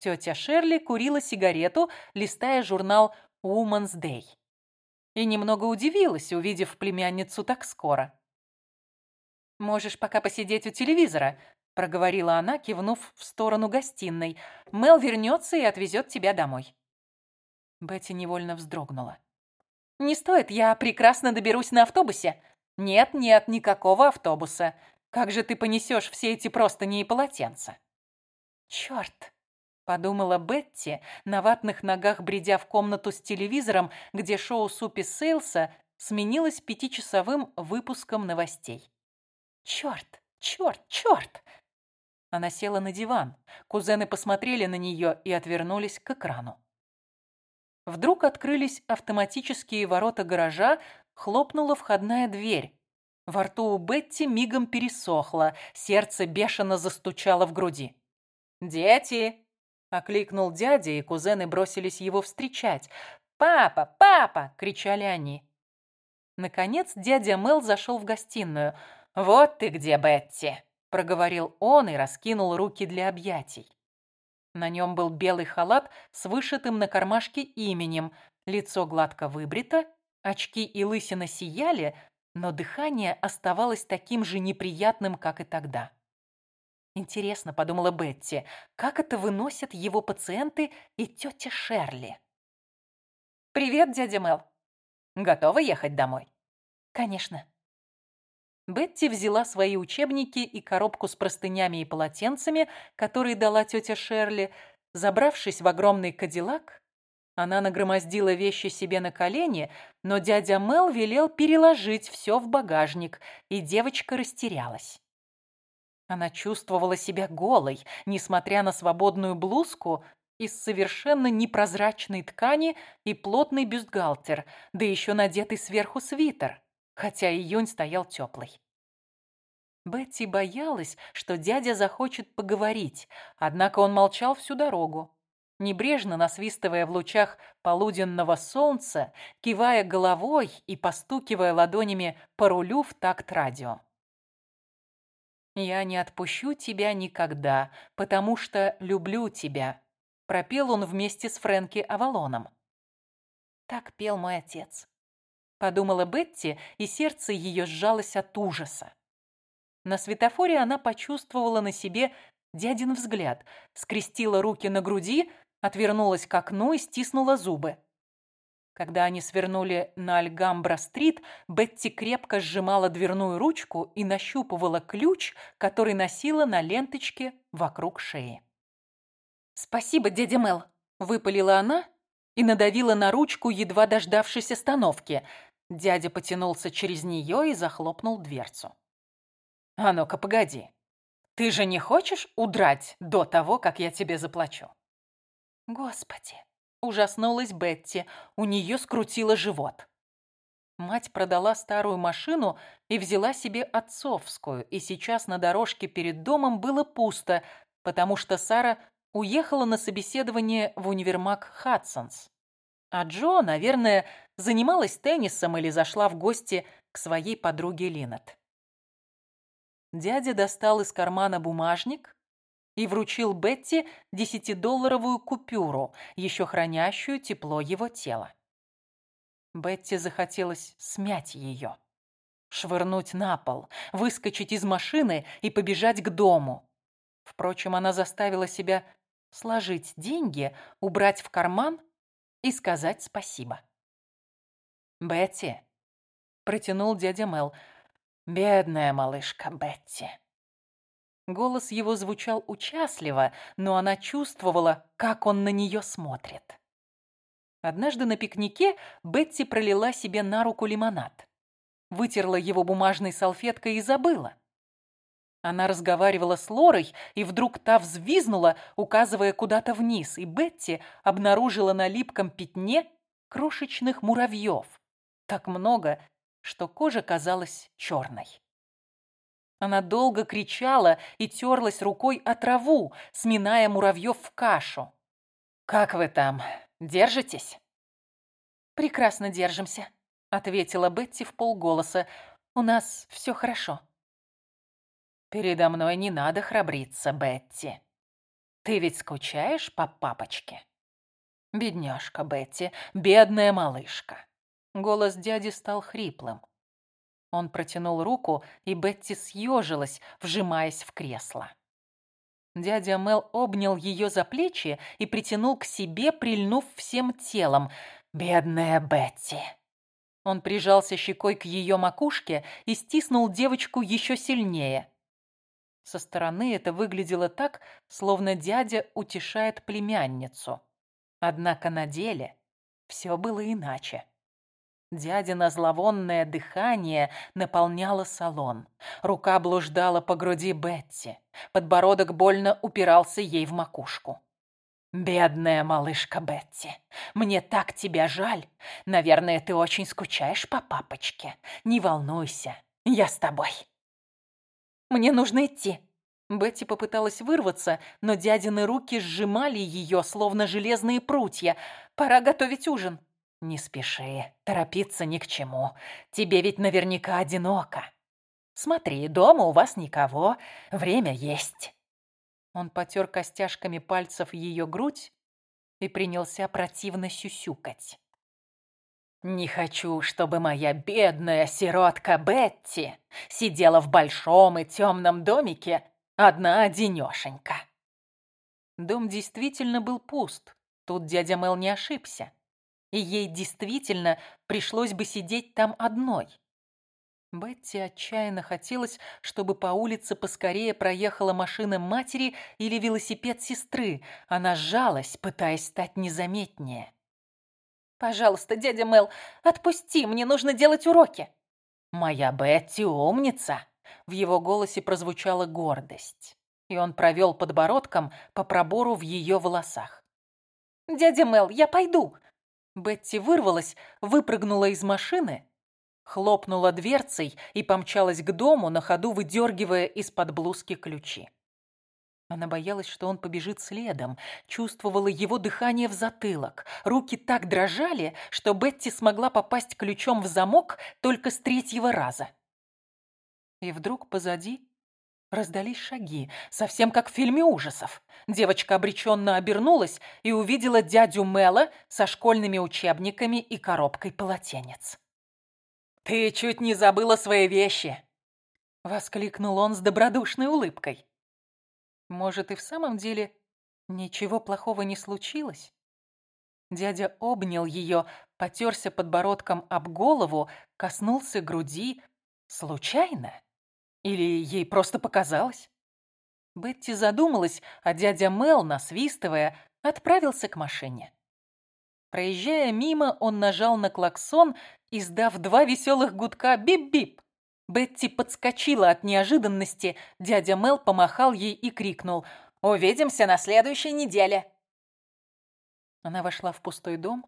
[SPEAKER 1] Тетя Шерли курила сигарету, листая журнал Woman's Day и немного удивилась, увидев племянницу так скоро. «Можешь пока посидеть у телевизора», — проговорила она, кивнув в сторону гостиной. «Мел вернется и отвезет тебя домой». Бетти невольно вздрогнула. «Не стоит, я прекрасно доберусь на автобусе». «Нет, нет, никакого автобуса. Как же ты понесешь все эти простыни и полотенца?» «Черт!» Подумала Бетти, на ватных ногах бредя в комнату с телевизором, где шоу Супи Сейлса сменилось пятичасовым выпуском новостей. «Черт! Черт! Черт!» Она села на диван. Кузены посмотрели на нее и отвернулись к экрану. Вдруг открылись автоматические ворота гаража, хлопнула входная дверь. Во рту у Бетти мигом пересохло, сердце бешено застучало в груди. «Дети!» Окликнул дядя, и кузены бросились его встречать. «Папа! Папа!» — кричали они. Наконец дядя Мел зашел в гостиную. «Вот ты где, Бетти!» — проговорил он и раскинул руки для объятий. На нем был белый халат с вышитым на кармашке именем, лицо гладко выбрито, очки и лысина сияли, но дыхание оставалось таким же неприятным, как и тогда. Интересно, подумала Бетти, как это выносят его пациенты и тетя Шерли? «Привет, дядя Мел. Готова ехать домой?» «Конечно». Бетти взяла свои учебники и коробку с простынями и полотенцами, которые дала тетя Шерли. Забравшись в огромный кадиллак, она нагромоздила вещи себе на колени, но дядя Мел велел переложить все в багажник, и девочка растерялась. Она чувствовала себя голой, несмотря на свободную блузку из совершенно непрозрачной ткани и плотный бюстгальтер, да еще надетый сверху свитер, хотя июнь стоял теплый. Бетти боялась, что дядя захочет поговорить, однако он молчал всю дорогу, небрежно насвистывая в лучах полуденного солнца, кивая головой и постукивая ладонями по рулю в такт радио. «Я не отпущу тебя никогда, потому что люблю тебя», пропел он вместе с Фрэнки Авалоном. Так пел мой отец. Подумала Бетти, и сердце ее сжалось от ужаса. На светофоре она почувствовала на себе дядин взгляд, скрестила руки на груди, отвернулась к окну и стиснула зубы. Когда они свернули на Альгамбра-стрит, Бетти крепко сжимала дверную ручку и нащупывала ключ, который носила на ленточке вокруг шеи. «Спасибо, дядя Мел», — выпалила она и надавила на ручку, едва дождавшись остановки. Дядя потянулся через нее и захлопнул дверцу. «А ну-ка, погоди. Ты же не хочешь удрать до того, как я тебе заплачу?» «Господи!» – ужаснулась Бетти. У нее скрутило живот. Мать продала старую машину и взяла себе отцовскую, и сейчас на дорожке перед домом было пусто, потому что Сара уехала на собеседование в универмаг Хадсонс. А Джо, наверное, занималась теннисом или зашла в гости к своей подруге Линет. Дядя достал из кармана бумажник и вручил Бетти десятидолларовую купюру, еще хранящую тепло его тела. Бетти захотелось смять ее, швырнуть на пол, выскочить из машины и побежать к дому. Впрочем, она заставила себя сложить деньги, убрать в карман и сказать спасибо. «Бетти», — протянул дядя Мел, — «бедная малышка Бетти». Голос его звучал участливо, но она чувствовала, как он на нее смотрит. Однажды на пикнике Бетти пролила себе на руку лимонад. Вытерла его бумажной салфеткой и забыла. Она разговаривала с Лорой, и вдруг та взвизнула, указывая куда-то вниз, и Бетти обнаружила на липком пятне крошечных муравьев. Так много, что кожа казалась черной. Она долго кричала и терлась рукой о траву, сминая муравьев в кашу. «Как вы там? Держитесь?» «Прекрасно держимся», — ответила Бетти в полголоса. «У нас все хорошо». Передо мной не надо храбриться, Бетти. Ты ведь скучаешь по папочке? Бедняжка Бетти, бедная малышка. Голос дяди стал хриплым. Он протянул руку, и Бетти съежилась, вжимаясь в кресло. Дядя Мел обнял ее за плечи и притянул к себе, прильнув всем телом. «Бедная Бетти!» Он прижался щекой к ее макушке и стиснул девочку еще сильнее. Со стороны это выглядело так, словно дядя утешает племянницу. Однако на деле все было иначе. Дядина зловонное дыхание наполняло салон. Рука блуждала по груди Бетти. Подбородок больно упирался ей в макушку. «Бедная малышка Бетти, мне так тебя жаль. Наверное, ты очень скучаешь по папочке. Не волнуйся, я с тобой». Мне нужно идти». Бетти попыталась вырваться, но дядины руки сжимали ее, словно железные прутья. «Пора готовить ужин». «Не спеши, торопиться ни к чему. Тебе ведь наверняка одиноко. Смотри, дома у вас никого, время есть». Он потер костяшками пальцев ее грудь и принялся противно сюсюкать. Не хочу, чтобы моя бедная сиротка Бетти сидела в большом и темном домике одна-одинешенька. Дом действительно был пуст. Тут дядя Мел не ошибся. И ей действительно пришлось бы сидеть там одной. Бетти отчаянно хотелось, чтобы по улице поскорее проехала машина матери или велосипед сестры. Она сжалась, пытаясь стать незаметнее. «Пожалуйста, дядя Мел, отпусти, мне нужно делать уроки». «Моя Бетти умница!» В его голосе прозвучала гордость, и он провел подбородком по пробору в ее волосах. «Дядя Мел, я пойду!» Бетти вырвалась, выпрыгнула из машины, хлопнула дверцей и помчалась к дому, на ходу выдергивая из-под блузки ключи. Она боялась, что он побежит следом, чувствовала его дыхание в затылок. Руки так дрожали, что Бетти смогла попасть ключом в замок только с третьего раза. И вдруг позади Раздались шаги, совсем как в фильме ужасов. Девочка обреченно обернулась и увидела дядю Мэла со школьными учебниками и коробкой полотенец. «Ты чуть не забыла свои вещи!» — воскликнул он с добродушной улыбкой. Может, и в самом деле ничего плохого не случилось? Дядя обнял ее, потерся подбородком об голову, коснулся груди. Случайно? Или ей просто показалось? Бетти задумалась, а дядя Мел, насвистывая, отправился к машине. Проезжая мимо, он нажал на клаксон, издав два веселых гудка «бип-бип». Бетти подскочила от неожиданности, дядя Мел помахал ей и крикнул «Увидимся на следующей неделе!» Она вошла в пустой дом,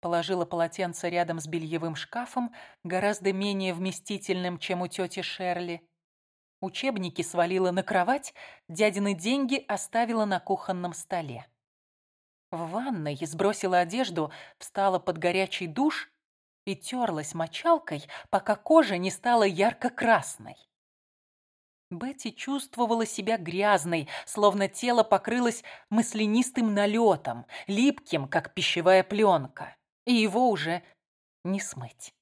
[SPEAKER 1] положила полотенце рядом с бельевым шкафом, гораздо менее вместительным, чем у тети Шерли. Учебники свалила на кровать, дядины деньги оставила на кухонном столе. В ванной сбросила одежду, встала под горячий душ и терлась мочалкой, пока кожа не стала ярко-красной. Бетти чувствовала себя грязной, словно тело покрылось маслянистым налетом, липким, как пищевая пленка и его уже не смыть.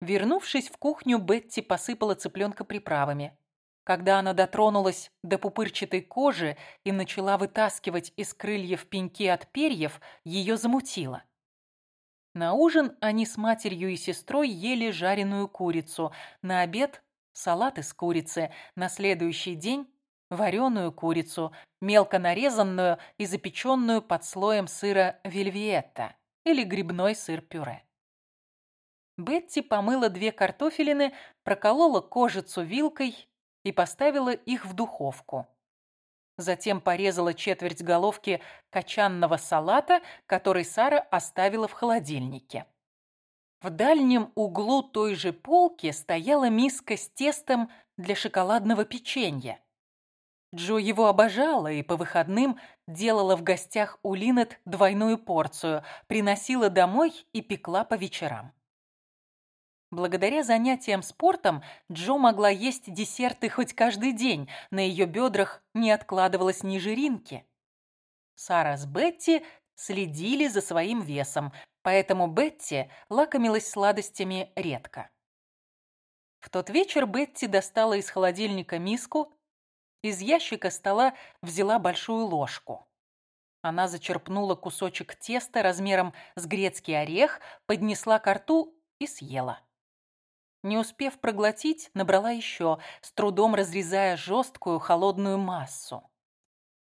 [SPEAKER 1] Вернувшись в кухню, Бетти посыпала цыпленка приправами. Когда она дотронулась до пупырчатой кожи и начала вытаскивать из крыльев пеньки от перьев, ее замутило. На ужин они с матерью и сестрой ели жареную курицу, на обед – салат из курицы, на следующий день – вареную курицу, мелко нарезанную и запеченную под слоем сыра вельветта или грибной сыр-пюре. Бетти помыла две картофелины, проколола кожицу вилкой и поставила их в духовку. Затем порезала четверть головки качанного салата, который Сара оставила в холодильнике. В дальнем углу той же полки стояла миска с тестом для шоколадного печенья. Джо его обожала и по выходным делала в гостях у Линет двойную порцию, приносила домой и пекла по вечерам. Благодаря занятиям спортом Джо могла есть десерты хоть каждый день, на ее бедрах не откладывалось ни жиринки. Сара с Бетти следили за своим весом, поэтому Бетти лакомилась сладостями редко. В тот вечер Бетти достала из холодильника миску, из ящика стола взяла большую ложку. Она зачерпнула кусочек теста размером с грецкий орех, поднесла ко рту и съела. Не успев проглотить, набрала еще, с трудом разрезая жесткую холодную массу.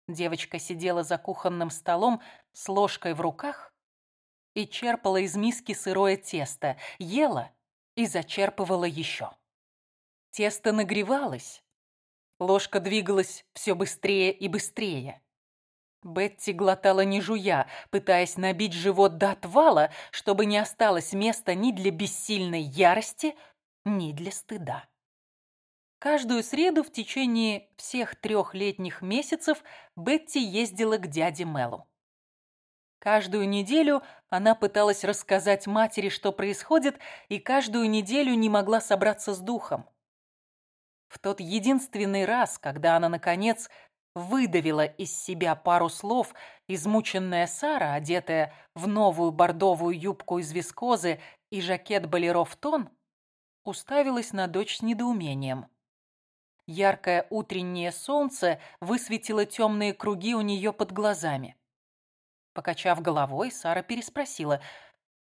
[SPEAKER 1] Девочка сидела за кухонным столом с ложкой в руках и черпала из миски сырое тесто, ела и зачерпывала еще. Тесто нагревалось, Ложка двигалась все быстрее и быстрее. Бетти глотала не жуя, пытаясь набить живот до отвала, чтобы не осталось места ни для бессильной ярости, ни для стыда. Каждую среду в течение всех трех летних месяцев Бетти ездила к дяде Мелу. Каждую неделю она пыталась рассказать матери, что происходит, и каждую неделю не могла собраться с духом. В тот единственный раз, когда она, наконец, выдавила из себя пару слов, измученная Сара, одетая в новую бордовую юбку из вискозы и жакет болеро в тон, уставилась на дочь с недоумением. Яркое утреннее солнце высветило темные круги у нее под глазами. Покачав головой, Сара переспросила,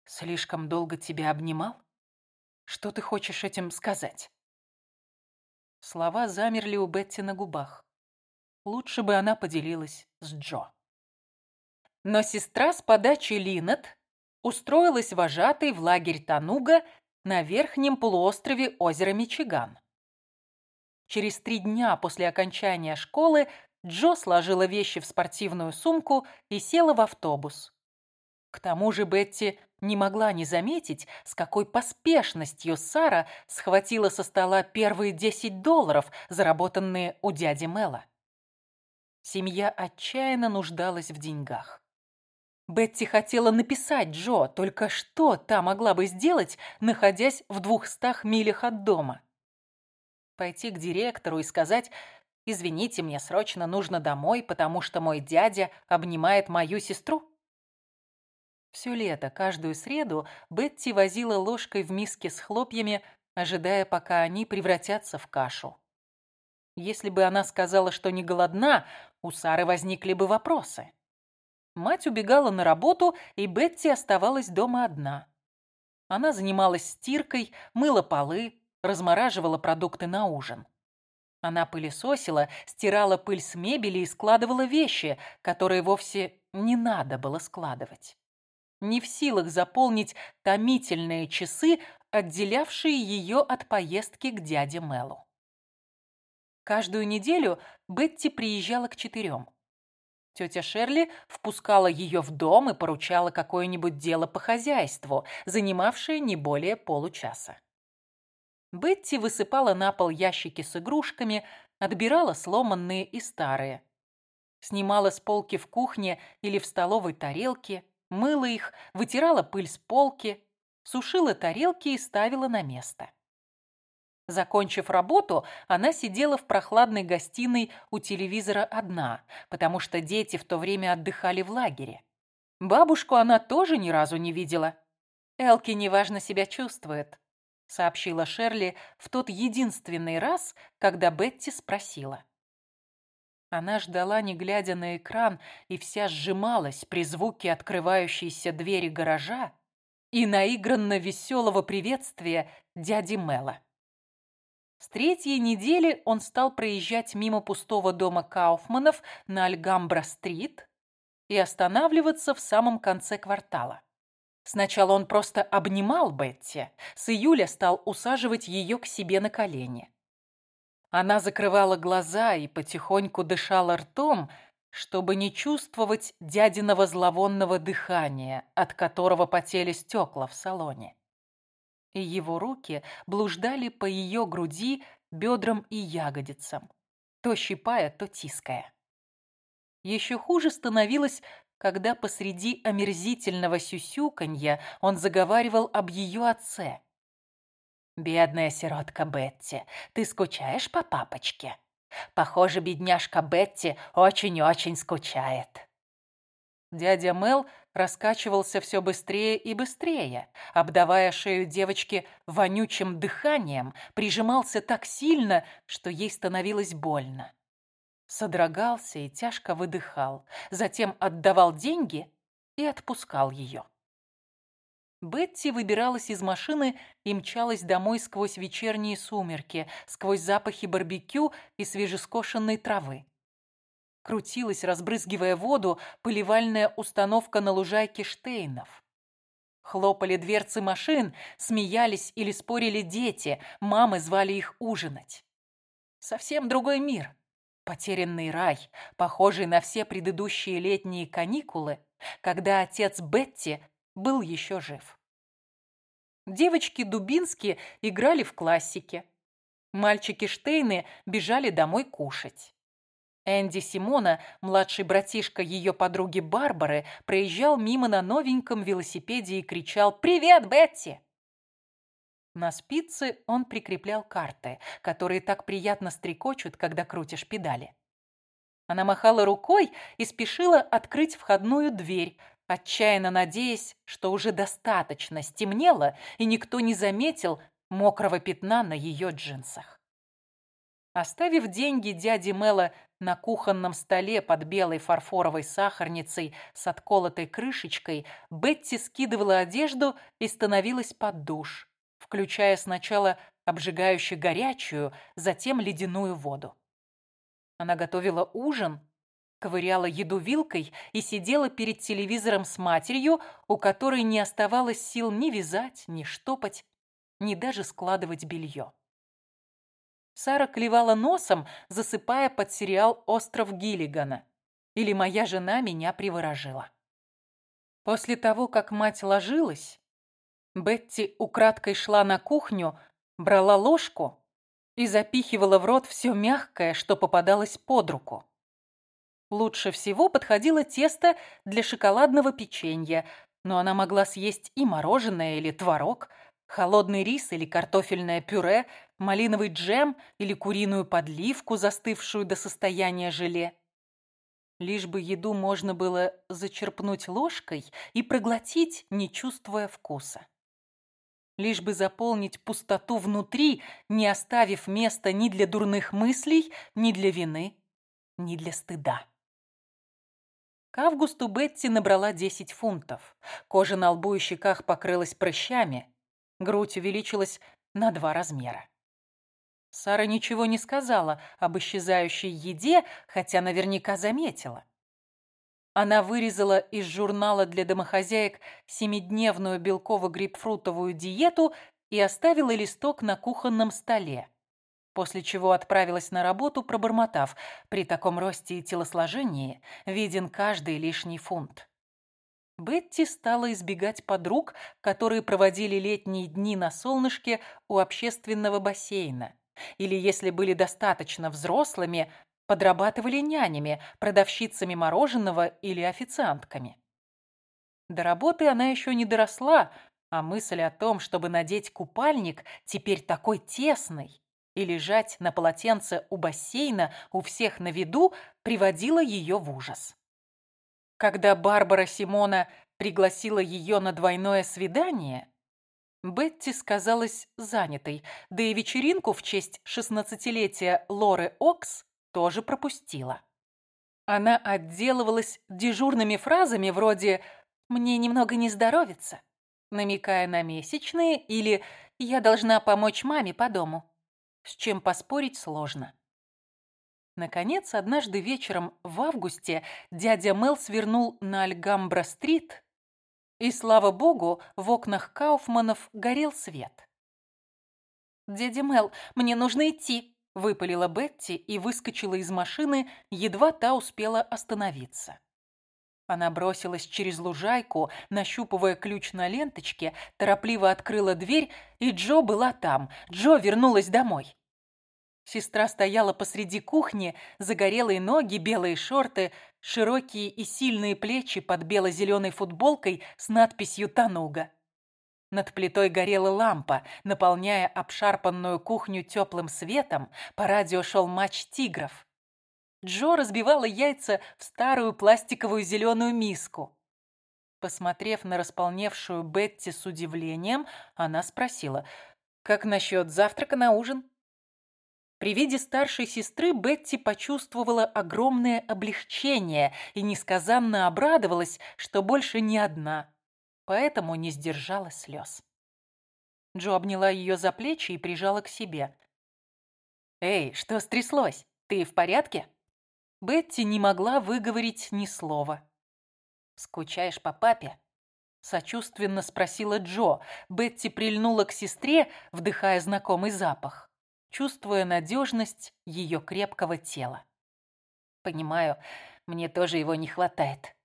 [SPEAKER 1] «Слишком долго тебя обнимал? Что ты хочешь этим сказать?» Слова замерли у Бетти на губах. Лучше бы она поделилась с Джо. Но сестра с подачи Линет устроилась вожатой в лагерь Тануга на верхнем полуострове озера Мичиган. Через три дня после окончания школы Джо сложила вещи в спортивную сумку и села в автобус. К тому же Бетти не могла не заметить, с какой поспешностью Сара схватила со стола первые 10 долларов, заработанные у дяди Мэла. Семья отчаянно нуждалась в деньгах. Бетти хотела написать Джо, только что та могла бы сделать, находясь в двухстах милях от дома. Пойти к директору и сказать «Извините, мне срочно нужно домой, потому что мой дядя обнимает мою сестру»? Все лето, каждую среду, Бетти возила ложкой в миске с хлопьями, ожидая, пока они превратятся в кашу. Если бы она сказала, что не голодна, у Сары возникли бы вопросы. Мать убегала на работу, и Бетти оставалась дома одна. Она занималась стиркой, мыла полы, размораживала продукты на ужин. Она пылесосила, стирала пыль с мебели и складывала вещи, которые вовсе не надо было складывать. Не в силах заполнить томительные часы, отделявшие ее от поездки к дяде Мелу. Каждую неделю Бетти приезжала к четырем. Тетя Шерли впускала ее в дом и поручала какое-нибудь дело по хозяйству, занимавшее не более получаса. Бетти высыпала на пол ящики с игрушками, отбирала сломанные и старые. Снимала с полки в кухне или в столовой тарелки, мыла их, вытирала пыль с полки, сушила тарелки и ставила на место. Закончив работу, она сидела в прохладной гостиной у телевизора одна, потому что дети в то время отдыхали в лагере. Бабушку она тоже ни разу не видела. «Элки неважно себя чувствует», — сообщила Шерли в тот единственный раз, когда Бетти спросила. Она ждала, не глядя на экран, и вся сжималась при звуке открывающейся двери гаража и наигранно веселого приветствия дяди Мэла. С третьей недели он стал проезжать мимо пустого дома Кауфманов на Альгамбра-стрит и останавливаться в самом конце квартала. Сначала он просто обнимал Бетти, с июля стал усаживать ее к себе на колени. Она закрывала глаза и потихоньку дышала ртом, чтобы не чувствовать дядиного зловонного дыхания, от которого потели стекла в салоне и его руки блуждали по ее груди, бедрам и ягодицам, то щипая, то тиская. Еще хуже становилось, когда посреди омерзительного сюсюканья он заговаривал об ее отце. «Бедная сиротка Бетти, ты скучаешь по папочке? Похоже, бедняжка Бетти очень-очень скучает». Дядя Мел раскачивался все быстрее и быстрее, обдавая шею девочки вонючим дыханием, прижимался так сильно, что ей становилось больно. Содрогался и тяжко выдыхал, затем отдавал деньги и отпускал ее. Бетти выбиралась из машины и мчалась домой сквозь вечерние сумерки, сквозь запахи барбекю и свежескошенной травы. Крутилась, разбрызгивая воду, поливальная установка на лужайке Штейнов. Хлопали дверцы машин, смеялись или спорили дети, мамы звали их ужинать. Совсем другой мир. Потерянный рай, похожий на все предыдущие летние каникулы, когда отец Бетти был еще жив. Девочки Дубински играли в классике. Мальчики Штейны бежали домой кушать. Энди Симона, младший братишка ее подруги Барбары, проезжал мимо на новеньком велосипеде и кричал «Привет, Бетти!». На спице он прикреплял карты, которые так приятно стрекочут, когда крутишь педали. Она махала рукой и спешила открыть входную дверь, отчаянно надеясь, что уже достаточно стемнело и никто не заметил мокрого пятна на ее джинсах. Оставив деньги дяди Мэла на кухонном столе под белой фарфоровой сахарницей с отколотой крышечкой, Бетти скидывала одежду и становилась под душ, включая сначала обжигающую горячую, затем ледяную воду. Она готовила ужин, ковыряла еду вилкой и сидела перед телевизором с матерью, у которой не оставалось сил ни вязать, ни штопать, ни даже складывать белье. Сара клевала носом, засыпая под сериал «Остров Гиллигана» или «Моя жена меня приворожила». После того, как мать ложилась, Бетти украдкой шла на кухню, брала ложку и запихивала в рот все мягкое, что попадалось под руку. Лучше всего подходило тесто для шоколадного печенья, но она могла съесть и мороженое или творог, холодный рис или картофельное пюре, малиновый джем или куриную подливку, застывшую до состояния желе. Лишь бы еду можно было зачерпнуть ложкой и проглотить, не чувствуя вкуса. Лишь бы заполнить пустоту внутри, не оставив места ни для дурных мыслей, ни для вины, ни для стыда. К августу Бетти набрала 10 фунтов. Кожа на лбу и щеках покрылась прыщами. Грудь увеличилась на два размера. Сара ничего не сказала об исчезающей еде, хотя наверняка заметила. Она вырезала из журнала для домохозяек семидневную белково-грейпфрутовую диету и оставила листок на кухонном столе, после чего отправилась на работу, пробормотав, при таком росте и телосложении виден каждый лишний фунт. Бетти стала избегать подруг, которые проводили летние дни на солнышке у общественного бассейна или, если были достаточно взрослыми, подрабатывали нянями, продавщицами мороженого или официантками. До работы она еще не доросла, а мысль о том, чтобы надеть купальник, теперь такой тесный, и лежать на полотенце у бассейна у всех на виду, приводила ее в ужас. Когда Барбара Симона пригласила ее на двойное свидание, Бетти сказалась занятой, да и вечеринку в честь шестнадцатилетия Лоры Окс тоже пропустила. Она отделывалась дежурными фразами вроде «мне немного не здоровится», намекая на месячные или «я должна помочь маме по дому», с чем поспорить сложно. Наконец, однажды вечером в августе дядя Мел свернул на Альгамбра-стрит и, слава богу, в окнах Кауфманов горел свет. «Дядя Мел, мне нужно идти», — выпалила Бетти и выскочила из машины, едва та успела остановиться. Она бросилась через лужайку, нащупывая ключ на ленточке, торопливо открыла дверь, и Джо была там. Джо вернулась домой. Сестра стояла посреди кухни, загорелые ноги, белые шорты, широкие и сильные плечи под бело-зеленой футболкой с надписью «Тануга». Над плитой горела лампа, наполняя обшарпанную кухню теплым светом, по радио шел матч тигров. Джо разбивала яйца в старую пластиковую зеленую миску. Посмотрев на располневшую Бетти с удивлением, она спросила, «Как насчет завтрака на ужин?» При виде старшей сестры Бетти почувствовала огромное облегчение и несказанно обрадовалась, что больше не одна, поэтому не сдержала слез. Джо обняла ее за плечи и прижала к себе. «Эй, что стряслось? Ты в порядке?» Бетти не могла выговорить ни слова. «Скучаешь по папе?» Сочувственно спросила Джо. Бетти прильнула к сестре, вдыхая знакомый запах чувствуя надежность ее крепкого тела. «Понимаю, мне тоже его не хватает».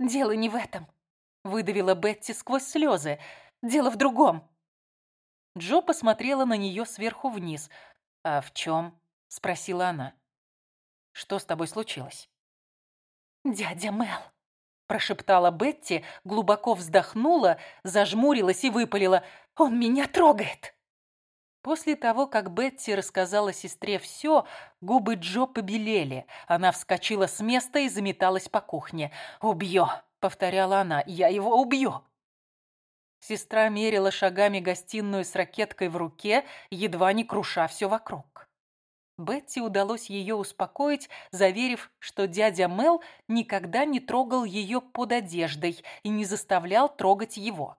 [SPEAKER 1] «Дело не в этом», — выдавила Бетти сквозь слезы. «Дело в другом». Джо посмотрела на нее сверху вниз. «А в чем?» — спросила она. «Что с тобой случилось?» «Дядя Мел», — прошептала Бетти, глубоко вздохнула, зажмурилась и выпалила. «Он меня трогает!» После того, как Бетти рассказала сестре все, губы Джо побелели. Она вскочила с места и заметалась по кухне. «Убью!» — повторяла она. «Я его убью!» Сестра мерила шагами гостиную с ракеткой в руке, едва не круша все вокруг. Бетти удалось ее успокоить, заверив, что дядя Мел никогда не трогал ее под одеждой и не заставлял трогать его.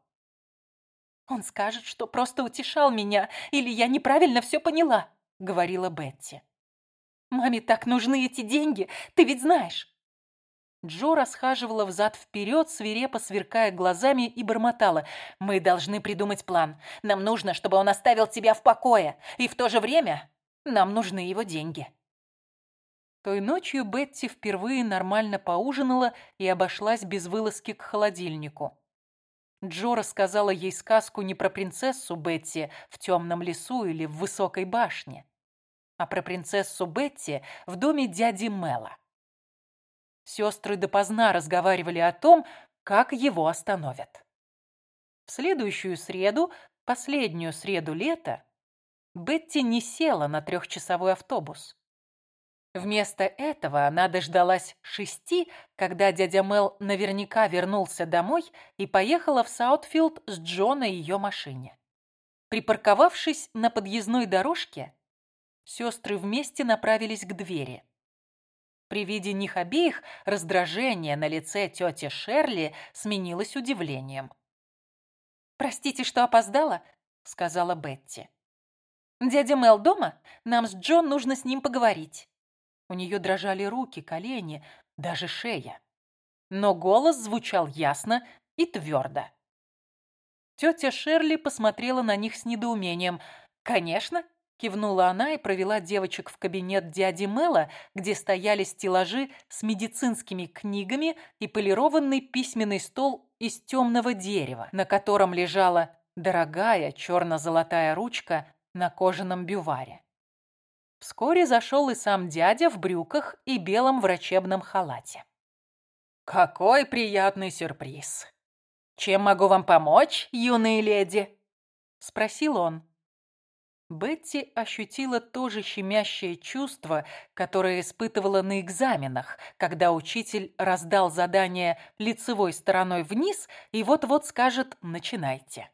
[SPEAKER 1] «Он скажет, что просто утешал меня, или я неправильно все поняла», — говорила Бетти. «Маме так нужны эти деньги, ты ведь знаешь». Джо расхаживала взад-вперед, свирепо сверкая глазами, и бормотала. «Мы должны придумать план. Нам нужно, чтобы он оставил тебя в покое, и в то же время нам нужны его деньги». Той ночью Бетти впервые нормально поужинала и обошлась без вылазки к холодильнику. Джо рассказала ей сказку не про принцессу Бетти в темном лесу или в высокой башне, а про принцессу Бетти в доме дяди Мела. Сестры допоздна разговаривали о том, как его остановят. В следующую среду, последнюю среду лета, Бетти не села на трехчасовой автобус. Вместо этого она дождалась шести, когда дядя Мел наверняка вернулся домой и поехала в Саутфилд с Джо на ее машине. Припарковавшись на подъездной дорожке, сестры вместе направились к двери. При виде них обеих раздражение на лице тети Шерли сменилось удивлением. «Простите, что опоздала», — сказала Бетти. «Дядя Мел дома? Нам с Джон нужно с ним поговорить». У нее дрожали руки, колени, даже шея. Но голос звучал ясно и твердо. Тетя Шерли посмотрела на них с недоумением. «Конечно», — кивнула она и провела девочек в кабинет дяди Мэла, где стояли стеллажи с медицинскими книгами и полированный письменный стол из темного дерева, на котором лежала дорогая черно-золотая ручка на кожаном бюваре. Вскоре зашел и сам дядя в брюках и белом врачебном халате. «Какой приятный сюрприз! Чем могу вам помочь, юные леди?» — спросил он. Бетти ощутила то же щемящее чувство, которое испытывала на экзаменах, когда учитель раздал задание лицевой стороной вниз и вот-вот скажет «начинайте».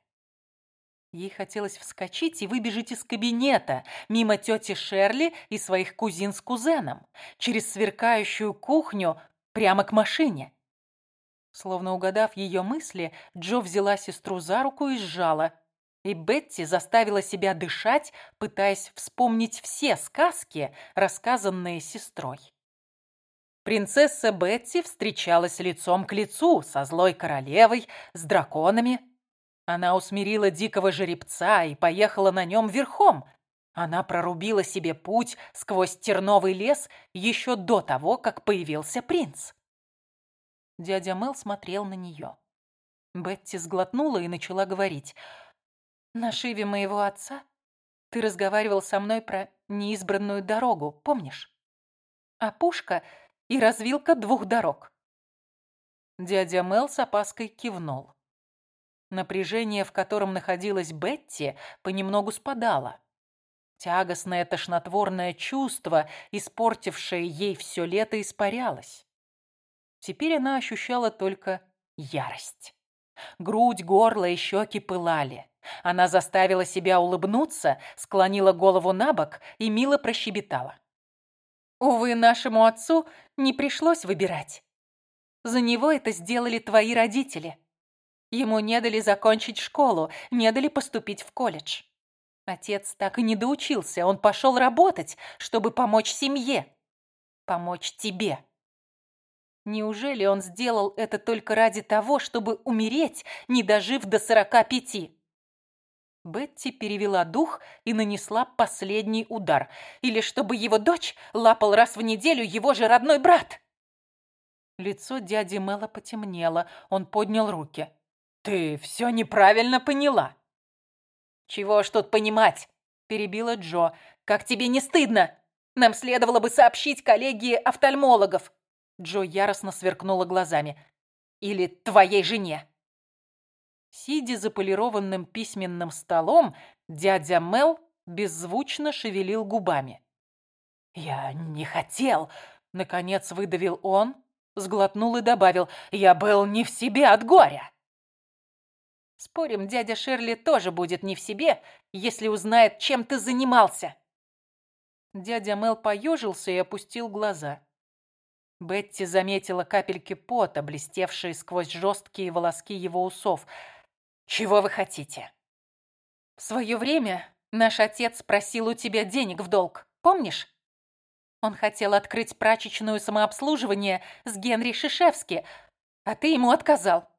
[SPEAKER 1] Ей хотелось вскочить и выбежать из кабинета, мимо тети Шерли и своих кузин с кузеном, через сверкающую кухню прямо к машине. Словно угадав ее мысли, Джо взяла сестру за руку и сжала. И Бетти заставила себя дышать, пытаясь вспомнить все сказки, рассказанные сестрой. Принцесса Бетти встречалась лицом к лицу со злой королевой, с драконами, она усмирила дикого жеребца и поехала на нем верхом. Она прорубила себе путь сквозь терновый лес еще до того, как появился принц. Дядя Мэл смотрел на нее. Бетти сглотнула и начала говорить. «На шиве моего отца ты разговаривал со мной про неизбранную дорогу, помнишь? А пушка и развилка двух дорог». Дядя Мэл с опаской кивнул. Напряжение, в котором находилась Бетти, понемногу спадало. Тягостное тошнотворное чувство, испортившее ей все лето, испарялось. Теперь она ощущала только ярость. Грудь, горло и щеки пылали. Она заставила себя улыбнуться, склонила голову на бок и мило прощебетала. «Увы, нашему отцу не пришлось выбирать. За него это сделали твои родители. Ему не дали закончить школу, не дали поступить в колледж. Отец так и не доучился, он пошел работать, чтобы помочь семье, помочь тебе. Неужели он сделал это только ради того, чтобы умереть, не дожив до сорока пяти? Бетти перевела дух и нанесла последний удар. Или чтобы его дочь лапал раз в неделю его же родной брат. Лицо дяди Мэла потемнело, он поднял руки. «Ты все неправильно поняла». «Чего ж тут понимать?» – перебила Джо. «Как тебе не стыдно? Нам следовало бы сообщить коллегии офтальмологов». Джо яростно сверкнула глазами. «Или твоей жене». Сидя за полированным письменным столом, дядя Мел беззвучно шевелил губами. «Я не хотел», — наконец выдавил он, сглотнул и добавил, «я был не в себе от горя». Спорим, дядя Шерли тоже будет не в себе, если узнает, чем ты занимался. Дядя Мел поежился и опустил глаза. Бетти заметила капельки пота, блестевшие сквозь жесткие волоски его усов. «Чего вы хотите?» «В свое время наш отец просил у тебя денег в долг, помнишь?» Он хотел открыть прачечную самообслуживание с Генри Шишевски, а ты ему отказал.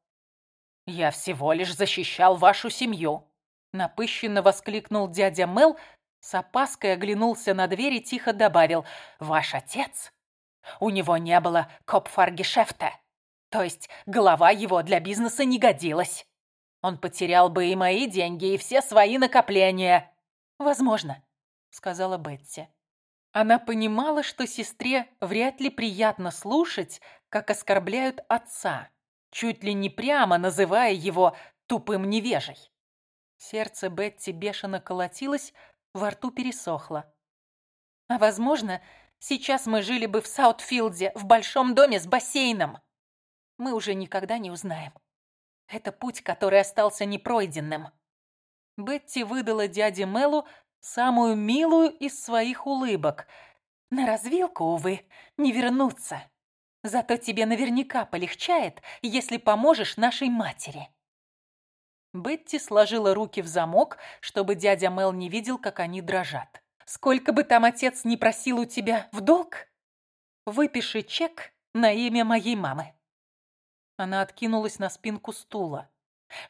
[SPEAKER 1] «Я всего лишь защищал вашу семью!» Напыщенно воскликнул дядя Мел, с опаской оглянулся на дверь и тихо добавил «Ваш отец? У него не было копфаргешефта, то есть голова его для бизнеса не годилась. Он потерял бы и мои деньги, и все свои накопления». «Возможно», — сказала Бетти. Она понимала, что сестре вряд ли приятно слушать, как оскорбляют отца чуть ли не прямо называя его тупым невежей. Сердце Бетти бешено колотилось, Во рту пересохло. А возможно, сейчас мы жили бы в Саутфилде, в большом доме с бассейном. Мы уже никогда не узнаем. Это путь, который остался непройденным. Бетти выдала дяде Мелу самую милую из своих улыбок. На развилку, увы, не вернуться. Зато тебе наверняка полегчает, если поможешь нашей матери. Бетти сложила руки в замок, чтобы дядя Мел не видел, как они дрожат. «Сколько бы там отец не просил у тебя в долг, выпиши чек на имя моей мамы». Она откинулась на спинку стула.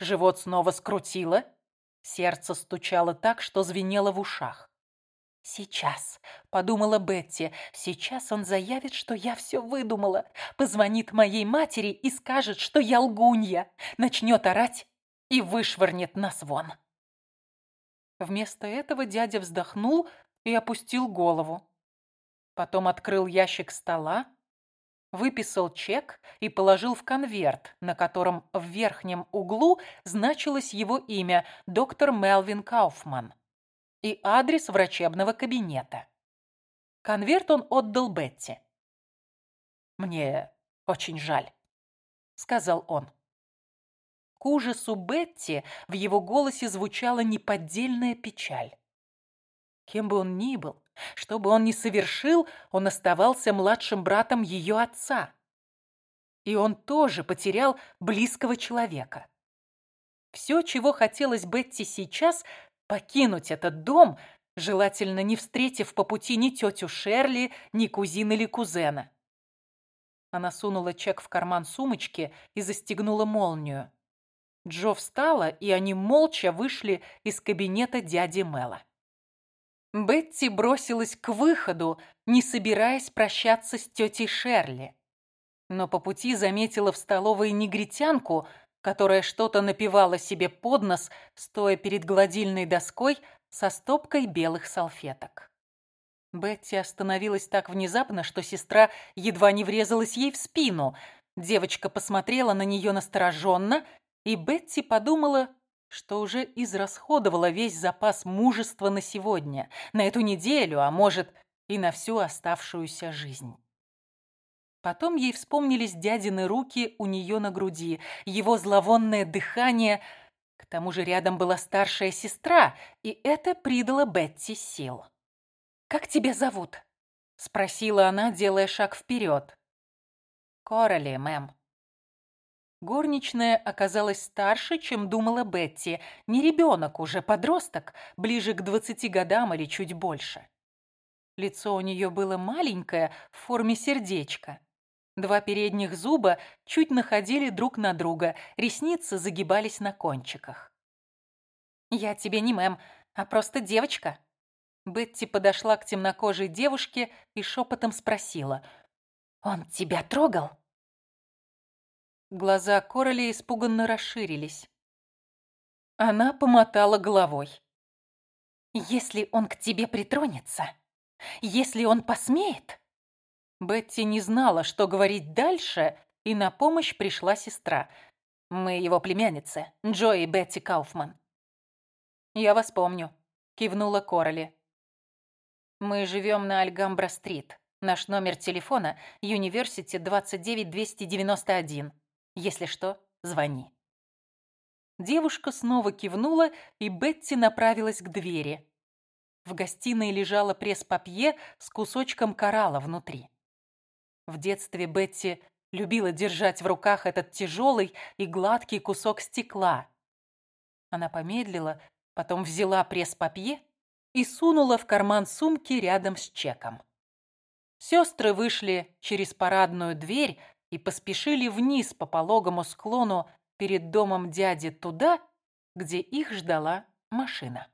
[SPEAKER 1] Живот снова скрутило, сердце стучало так, что звенело в ушах. «Сейчас», — подумала Бетти, — «сейчас он заявит, что я все выдумала, позвонит моей матери и скажет, что я лгунья, начнет орать и вышвырнет нас вон». Вместо этого дядя вздохнул и опустил голову. Потом открыл ящик стола, выписал чек и положил в конверт, на котором в верхнем углу значилось его имя – доктор Мелвин Кауфман и адрес врачебного кабинета. Конверт он отдал Бетти. «Мне очень жаль», — сказал он. К ужасу Бетти в его голосе звучала неподдельная печаль. Кем бы он ни был, что бы он ни совершил, он оставался младшим братом ее отца. И он тоже потерял близкого человека. Все, чего хотелось Бетти сейчас, покинуть этот дом, желательно не встретив по пути ни тетю Шерли, ни кузин или кузена. Она сунула чек в карман сумочки и застегнула молнию. Джо встала, и они молча вышли из кабинета дяди Мэла. Бетти бросилась к выходу, не собираясь прощаться с тетей Шерли. Но по пути заметила в столовой негритянку – которая что-то напевала себе под нос, стоя перед гладильной доской со стопкой белых салфеток. Бетти остановилась так внезапно, что сестра едва не врезалась ей в спину. Девочка посмотрела на нее настороженно, и Бетти подумала, что уже израсходовала весь запас мужества на сегодня, на эту неделю, а может и на всю оставшуюся жизнь. Потом ей вспомнились дядины руки у нее на груди, его зловонное дыхание. К тому же рядом была старшая сестра, и это придало Бетти сил. «Как тебя зовут?» — спросила она, делая шаг вперед. «Короли, мэм». Горничная оказалась старше, чем думала Бетти. Не ребенок уже, подросток, ближе к двадцати годам или чуть больше. Лицо у нее было маленькое, в форме сердечка. Два передних зуба чуть находили друг на друга, ресницы загибались на кончиках. «Я тебе не мэм, а просто девочка». Бетти подошла к темнокожей девушке и шепотом спросила. «Он тебя трогал?» Глаза Короли испуганно расширились. Она помотала головой. «Если он к тебе притронется, если он посмеет, Бетти не знала, что говорить дальше, и на помощь пришла сестра. Мы его племянницы, Джо и Бетти Кауфман. «Я вас помню», — кивнула Короли. «Мы живем на Альгамбра-стрит. Наш номер телефона — Юниверсити 29291. Если что, звони». Девушка снова кивнула, и Бетти направилась к двери. В гостиной лежала пресс-папье с кусочком коралла внутри. В детстве Бетти любила держать в руках этот тяжелый и гладкий кусок стекла. Она помедлила, потом взяла пресс-папье и сунула в карман сумки рядом с чеком. Сестры вышли через парадную дверь и поспешили вниз по пологому склону перед домом дяди туда, где их ждала машина.